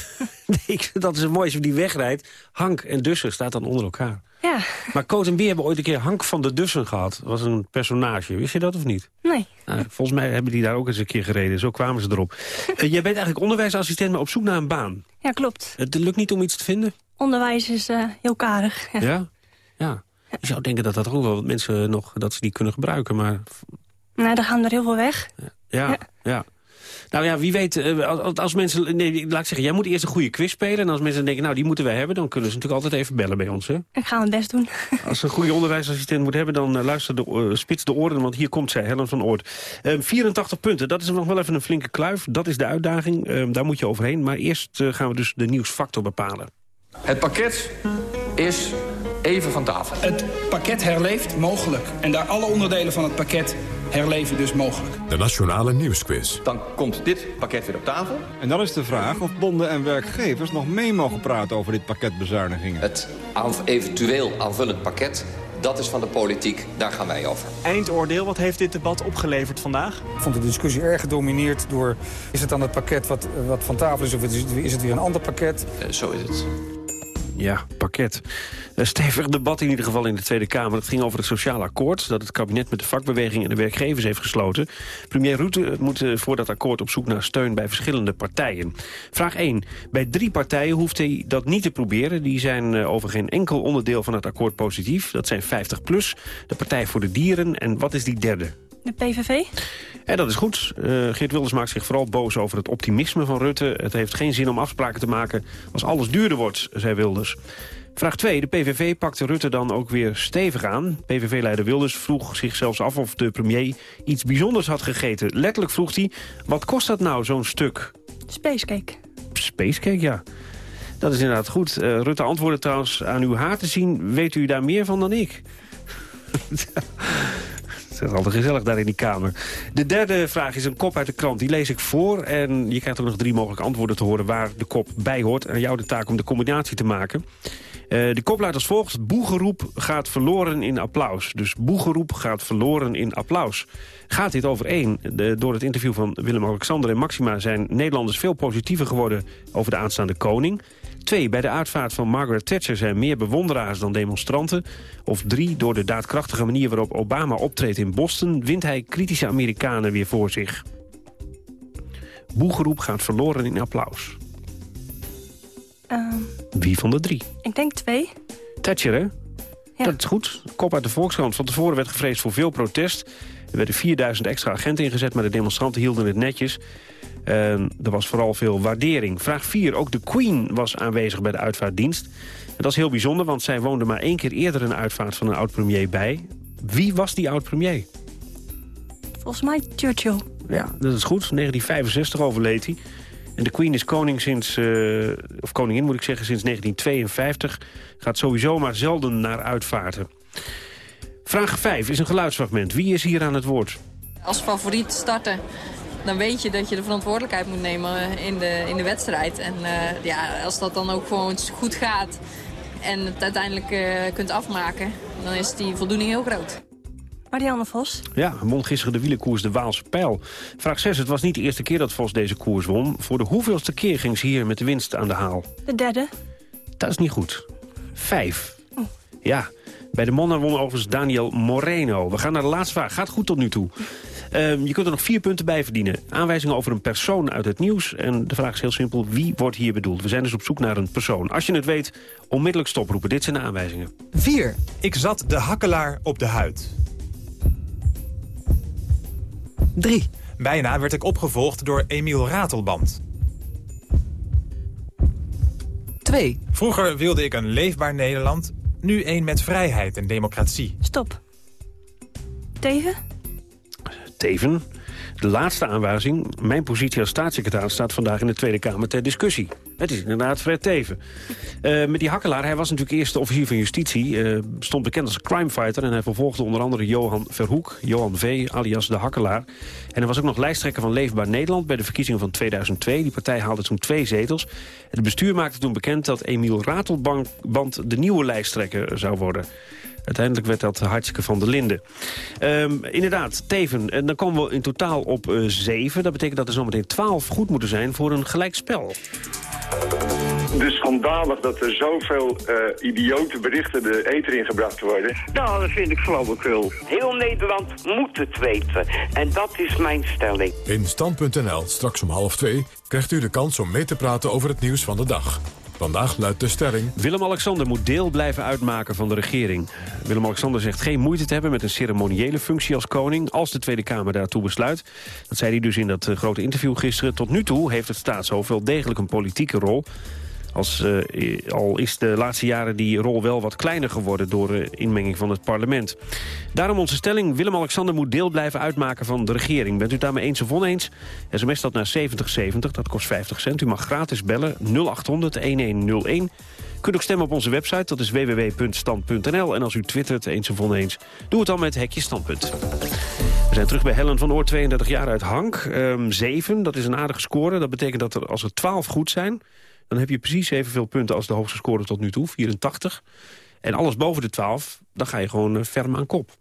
[laughs] dat is het mooiste, die wegrijdt. Hank en Dussen staat dan onder elkaar. Ja. Maar Koot en Bier hebben ooit een keer Hank van de Dussen gehad. Dat was een personage. Wist je dat of niet? Nee. Nou, volgens mij hebben die daar ook eens een keer gereden. Zo kwamen ze erop. uh, [laughs] jij bent eigenlijk onderwijsassistent, maar op zoek naar een baan. Ja, klopt. Het lukt niet om iets te vinden? Onderwijs is uh, heel karig. Ja? ja? Ja. Je zou denken dat dat ook wel mensen nog dat ze die kunnen gebruiken, maar Nou, dan gaan er heel veel weg. Ja, ja. Nou ja, wie weet, eh, als, als mensen... Nee, laat ik zeggen, jij moet eerst een goede quiz spelen. En als mensen denken, nou, die moeten wij hebben... dan kunnen ze natuurlijk altijd even bellen bij ons, hè? Ik ga mijn best doen. [laughs] Als ze een goede onderwijsassistent moet hebben... dan uh, luister de, uh, spits de oren, want hier komt zij, Helen van Oort. 84 punten, dat is nog wel even een flinke kluif. Dat is de uitdaging, daar moet je overheen. Maar eerst gaan we dus de nieuwsfactor bepalen. Het pakket is even van tafel. Het pakket herleeft mogelijk. En daar alle onderdelen van het pakket herleven dus mogelijk. De Nationale Nieuwsquiz. Dan komt dit pakket weer op tafel. En dan is de vraag of bonden en werkgevers nog mee mogen praten over dit pakket bezuinigingen. Het eventueel aanvullend pakket, dat is van de politiek, daar gaan wij over. Eindoordeel, wat heeft dit debat opgeleverd vandaag? Ik vond de discussie erg gedomineerd door... is het dan het pakket wat, wat van tafel is of is het weer een ander pakket? Uh, zo is het. Ja, pakket. Een stevig debat in ieder geval in de Tweede Kamer. Het ging over het sociaal akkoord dat het kabinet met de vakbeweging en de werkgevers heeft gesloten. Premier Rutte moet voor dat akkoord op zoek naar steun bij verschillende partijen. Vraag 1. Bij drie partijen hoeft hij dat niet te proberen. Die zijn over geen enkel onderdeel van het akkoord positief. Dat zijn 50PLUS, de Partij voor de Dieren en wat is die derde? De PVV? En dat is goed. Uh, Geert Wilders maakt zich vooral boos over het optimisme van Rutte. Het heeft geen zin om afspraken te maken als alles duurder wordt, zei Wilders. Vraag 2. De PVV pakte Rutte dan ook weer stevig aan. PVV-leider Wilders vroeg zich zelfs af of de premier iets bijzonders had gegeten. Letterlijk vroeg hij, wat kost dat nou, zo'n stuk? Spacecake. Spacecake, ja. Dat is inderdaad goed. Uh, Rutte antwoordde trouwens aan uw haar te zien. Weet u daar meer van dan ik? [laughs] Het is altijd gezellig daar in die kamer. De derde vraag is een kop uit de krant. Die lees ik voor en je krijgt er nog drie mogelijke antwoorden te horen... waar de kop bij hoort. En jou de taak om de combinatie te maken. Uh, de kop luidt als volgt. Boegeroep gaat verloren in applaus. Dus boegeroep gaat verloren in applaus. Gaat dit over één? De, door het interview van Willem-Alexander en Maxima... zijn Nederlanders veel positiever geworden over de aanstaande koning. Twee, bij de uitvaart van Margaret Thatcher zijn meer bewonderaars dan demonstranten. Of drie, door de daadkrachtige manier waarop Obama optreedt in Boston... wint hij kritische Amerikanen weer voor zich. Boegeroep gaat verloren in applaus. Uh, Wie van de drie? ik denk twee. Thatcher, hè? Ja. Dat is goed. Kop uit de Volkskrant. Van tevoren werd gevreesd voor veel protest. Er werden 4000 extra agenten ingezet, maar de demonstranten hielden het netjes. Uh, er was vooral veel waardering. Vraag 4. Ook de Queen was aanwezig bij de uitvaartdienst. En dat is heel bijzonder, want zij woonde maar één keer eerder een uitvaart van een oud-premier bij. Wie was die oud-premier? Volgens mij Churchill. Ja, dat is goed. 1965 overleed hij. En de Queen is koning sinds, uh, of koningin moet ik zeggen, sinds 1952. Gaat sowieso maar zelden naar uitvaarten. Vraag 5 is een geluidsfragment. Wie is hier aan het woord? Als favoriet starten, dan weet je dat je de verantwoordelijkheid moet nemen in de, in de wedstrijd. En uh, ja, als dat dan ook gewoon goed gaat en het uiteindelijk uh, kunt afmaken, dan is die voldoening heel groot. Marianne Vos. Ja, won gisteren de wielenkoers de Waalse Pijl. Vraag 6. Het was niet de eerste keer dat Vos deze koers won. Voor de hoeveelste keer ging ze hier met de winst aan de haal? De derde. Dat is niet goed. Vijf. Oh. Ja, bij de mannen won overigens Daniel Moreno. We gaan naar de laatste vraag. Gaat goed tot nu toe. Uh, je kunt er nog vier punten bij verdienen. Aanwijzingen over een persoon uit het nieuws. En de vraag is heel simpel. Wie wordt hier bedoeld? We zijn dus op zoek naar een persoon. Als je het weet, onmiddellijk stoproepen. Dit zijn de aanwijzingen. 4. Ik zat de hakkelaar op de huid. 3. Bijna werd ik opgevolgd door Emiel Ratelband. 2. Vroeger wilde ik een leefbaar Nederland, nu een met vrijheid en democratie. Stop. Teven? Teven. De laatste aanwijzing. Mijn positie als staatssecretaris staat vandaag in de Tweede Kamer ter discussie. Het is inderdaad Fred Teven. Uh, met die hakkelaar, hij was natuurlijk eerste officier van justitie. Uh, stond bekend als crimefighter en hij vervolgde onder andere Johan Verhoek. Johan V, alias de hakkelaar. En hij was ook nog lijsttrekker van Leefbaar Nederland bij de verkiezingen van 2002. Die partij haalde toen twee zetels. Het bestuur maakte toen bekend dat Emiel Ratelband de nieuwe lijsttrekker zou worden. Uiteindelijk werd dat hartstikke van de Linde. Um, inderdaad, Teven. En dan komen we in totaal op uh, 7. Dat betekent dat er zometeen 12 goed moeten zijn voor een gelijkspel. Dus schandalig dat er zoveel uh, idiote berichten de eter ingebracht worden. Nou, dat vind ik flauwekul. Heel Nederland moet het weten. En dat is mijn stelling. In Stand.nl, straks om half twee, krijgt u de kans om mee te praten over het nieuws van de dag. Vandaag luidt de stelling... Willem-Alexander moet deel blijven uitmaken van de regering. Willem-Alexander zegt geen moeite te hebben met een ceremoniële functie als koning... als de Tweede Kamer daartoe besluit. Dat zei hij dus in dat eh, grote interview gisteren. Tot nu toe heeft het staatshoofd wel degelijk een politieke rol... Als, uh, al is de laatste jaren die rol wel wat kleiner geworden... door de inmenging van het parlement. Daarom onze stelling, Willem-Alexander moet deel blijven uitmaken van de regering. Bent u daarmee eens of oneens? SMS dat naar 7070, dat kost 50 cent. U mag gratis bellen, 0800-1101. kunt ook stemmen op onze website, dat is www.stand.nl. En als u twittert eens of oneens, doe het dan met Hekje Standpunt. We zijn terug bij Helen van Oort, 32 jaar uit Hank. Um, 7, dat is een aardige score. Dat betekent dat er als er 12 goed zijn dan heb je precies evenveel punten als de hoogste score tot nu toe, 84. En alles boven de 12, dan ga je gewoon uh, ferm aan kop.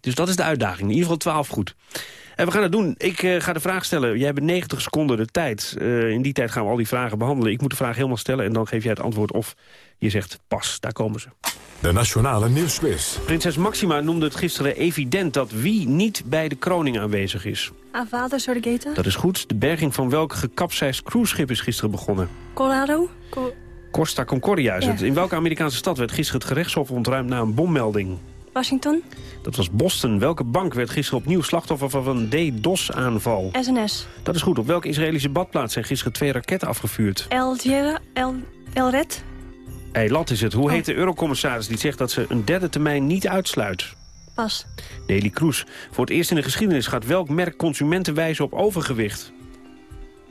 Dus dat is de uitdaging. In ieder geval 12 goed. En we gaan het doen. Ik uh, ga de vraag stellen. Jij hebt 90 seconden de tijd. Uh, in die tijd gaan we al die vragen behandelen. Ik moet de vraag helemaal stellen en dan geef jij het antwoord of je zegt pas. Daar komen ze. De Nationale Nieuwsquiz. Prinses Maxima noemde het gisteren evident dat wie niet bij de kroning aanwezig is. Avada Sorgeta. Dat is goed. De berging van welk gekapseisd cruiseschip is gisteren begonnen? Colorado. Co Costa Concordia is Ja. het. In welke Amerikaanse stad werd gisteren het gerechtshof ontruimd na een bommelding? Washington. Dat was Boston. Welke bank werd gisteren opnieuw slachtoffer van een DDoS-aanval? SNS. Dat is goed. Op welke Israëlische badplaats zijn gisteren twee raketten afgevuurd? El Tierra. El, El Red. Eilat is het. Hoe heet de eurocommissaris die zegt dat ze een derde termijn niet uitsluit? Pas. Daily Kroes. Voor het eerst in de geschiedenis gaat welk merk consumenten wijzen op overgewicht?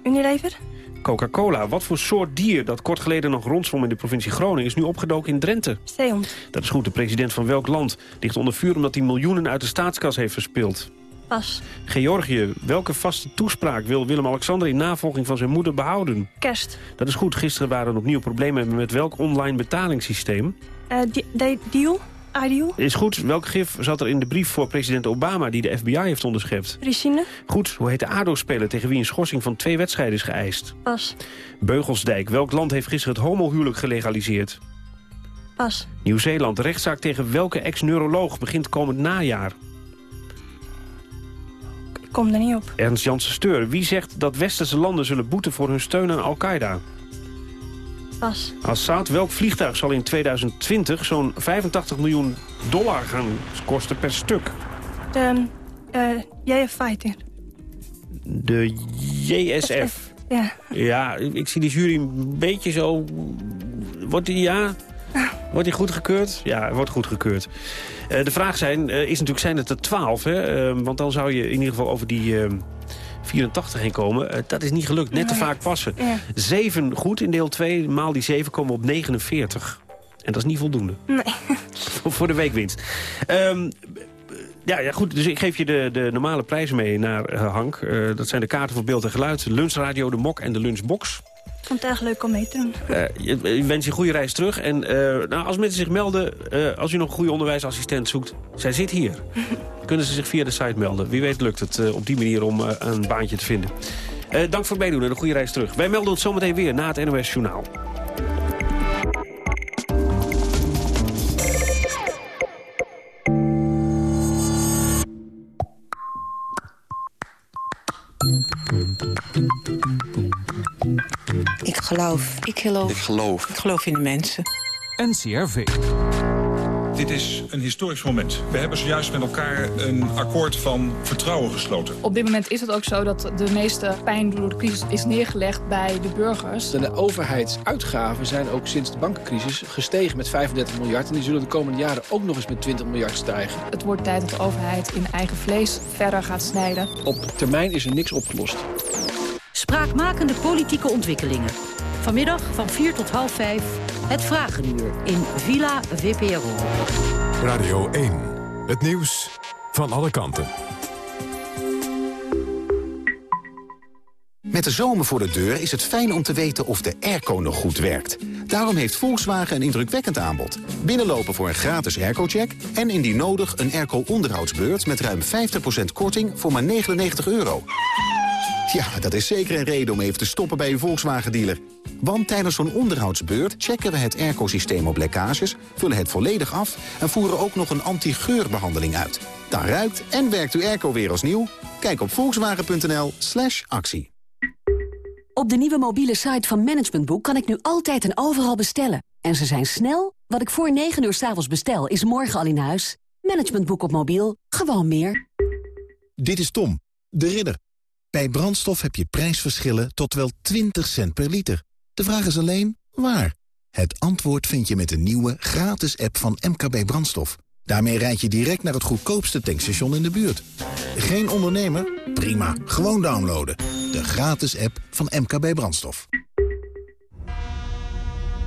Unilever. Coca-Cola. Wat voor soort dier dat kort geleden nog rondzwom in de provincie Groningen... is nu opgedoken in Drenthe? Zeehond. Dat is goed. De president van welk land ligt onder vuur... omdat hij miljoenen uit de staatskas heeft verspild? Pas. Georgië. Welke vaste toespraak wil Willem-Alexander... in navolging van zijn moeder behouden? Kerst. Dat is goed. Gisteren waren er opnieuw problemen met welk online betalingssysteem? Di- di- deal. Ideal. Is goed. Welk gif zat er in de brief voor president Obama... die de FBI heeft onderschept? Ricine. Goed. Hoe heet de ADO-speler tegen wie een schorsing van twee wedstrijden is geëist? Pas. Beugelsdijk. Welk land heeft gisteren het homohuwelijk gelegaliseerd? Pas. Nieuw-Zeeland. Rechtszaak tegen welke ex-neuroloog begint komend najaar? Kom er niet op. Ernst Janssen Steur. Wie zegt dat westerse landen zullen boeten voor hun steun aan Al-Qaeda? Pas. Assad. Welk vliegtuig zal in 2020 zo'n 85 miljoen dollar gaan kosten per stuk? De eh JF Fighter. De JSF. Ja. Ja, ik zie die jury een beetje zo... Wordt die, ja... Wordt die goedgekeurd? Ja, wordt goedgekeurd. Eh de vraag zijn, eh, is natuurlijk, zijn het er 12? Hè? Eh, want dan zou je in ieder geval over die eh, 84 heen komen. Eh, dat is niet gelukt, net te vaak passen. Ja. 7 goed in deel 2, maal die 7 komen op 49. En dat is niet voldoende Nee. [laughs] voor- de weekwinst. Ehm, ja, ja, goed. Dus ik geef je de, de normale prijzen mee naar Hank. Dat zijn de kaarten voor beeld en geluid, de lunchradio, de mok en de lunchbox. Ik vond het erg leuk om mee te doen. Eh, ik wens je een goede reis terug. En eh, nou, als mensen zich melden, eh, als u nog een goede onderwijsassistent zoekt... zij zit hier. [laughs] Kunnen ze zich via de site melden. Wie weet lukt het eh, op die manier om eh, een baantje te vinden. Eh, dank voor het meedoen en een goede reis terug. Wij melden ons zometeen weer na het NOS Journaal. Ik geloof. Ik geloof. Ik geloof. Ik geloof in de mensen. NCRV. Dit is een historisch moment. We hebben zojuist met elkaar een akkoord van vertrouwen gesloten. Op dit moment is het ook zo dat de meeste pijn door de crisis is neergelegd bij de burgers. De overheidsuitgaven zijn ook sinds de bankencrisis gestegen met 35 miljard. En die zullen de komende jaren ook nog eens met 20 miljard stijgen. Het wordt tijd dat de overheid in eigen vlees verder gaat snijden. Op termijn is er niks opgelost. Spraakmakende politieke ontwikkelingen. Vanmiddag van 4 tot half 5. Het Vragenuur in Villa VPRO. Radio 1. Het nieuws van alle kanten. Met de zomer voor de deur is het fijn om te weten of de airco nog goed werkt. Daarom heeft Volkswagen een indrukwekkend aanbod. Binnenlopen voor een gratis airco-check... en indien nodig een airco-onderhoudsbeurt met ruim 50% korting voor maar 99 euro. Ja, dat is zeker een reden om even te stoppen bij uw Volkswagen-dealer. Want tijdens zo'n onderhoudsbeurt checken we het airco-systeem op lekkages... vullen het volledig af en voeren ook nog een anti-geurbehandeling uit. Dan ruikt en werkt uw airco weer als nieuw. Kijk op volkswagen.nl slash actie. Op de nieuwe mobiele site van Managementboek kan ik nu altijd en overal bestellen. En ze zijn snel. Wat ik voor 9 uur s'avonds bestel, is morgen al in huis. Managementboek op mobiel. Gewoon meer. Dit is Tom, de ridder. Bij brandstof heb je prijsverschillen tot wel 20 cent per liter. De vraag is alleen, waar? Het antwoord vind je met de nieuwe gratis app van MKB Brandstof. Daarmee rijd je direct naar het goedkoopste tankstation in de buurt. Geen ondernemer? Prima, gewoon downloaden. De gratis app van MKB Brandstof.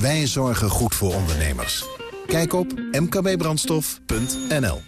Wij zorgen goed voor ondernemers. Kijk op mkbbrandstof.nl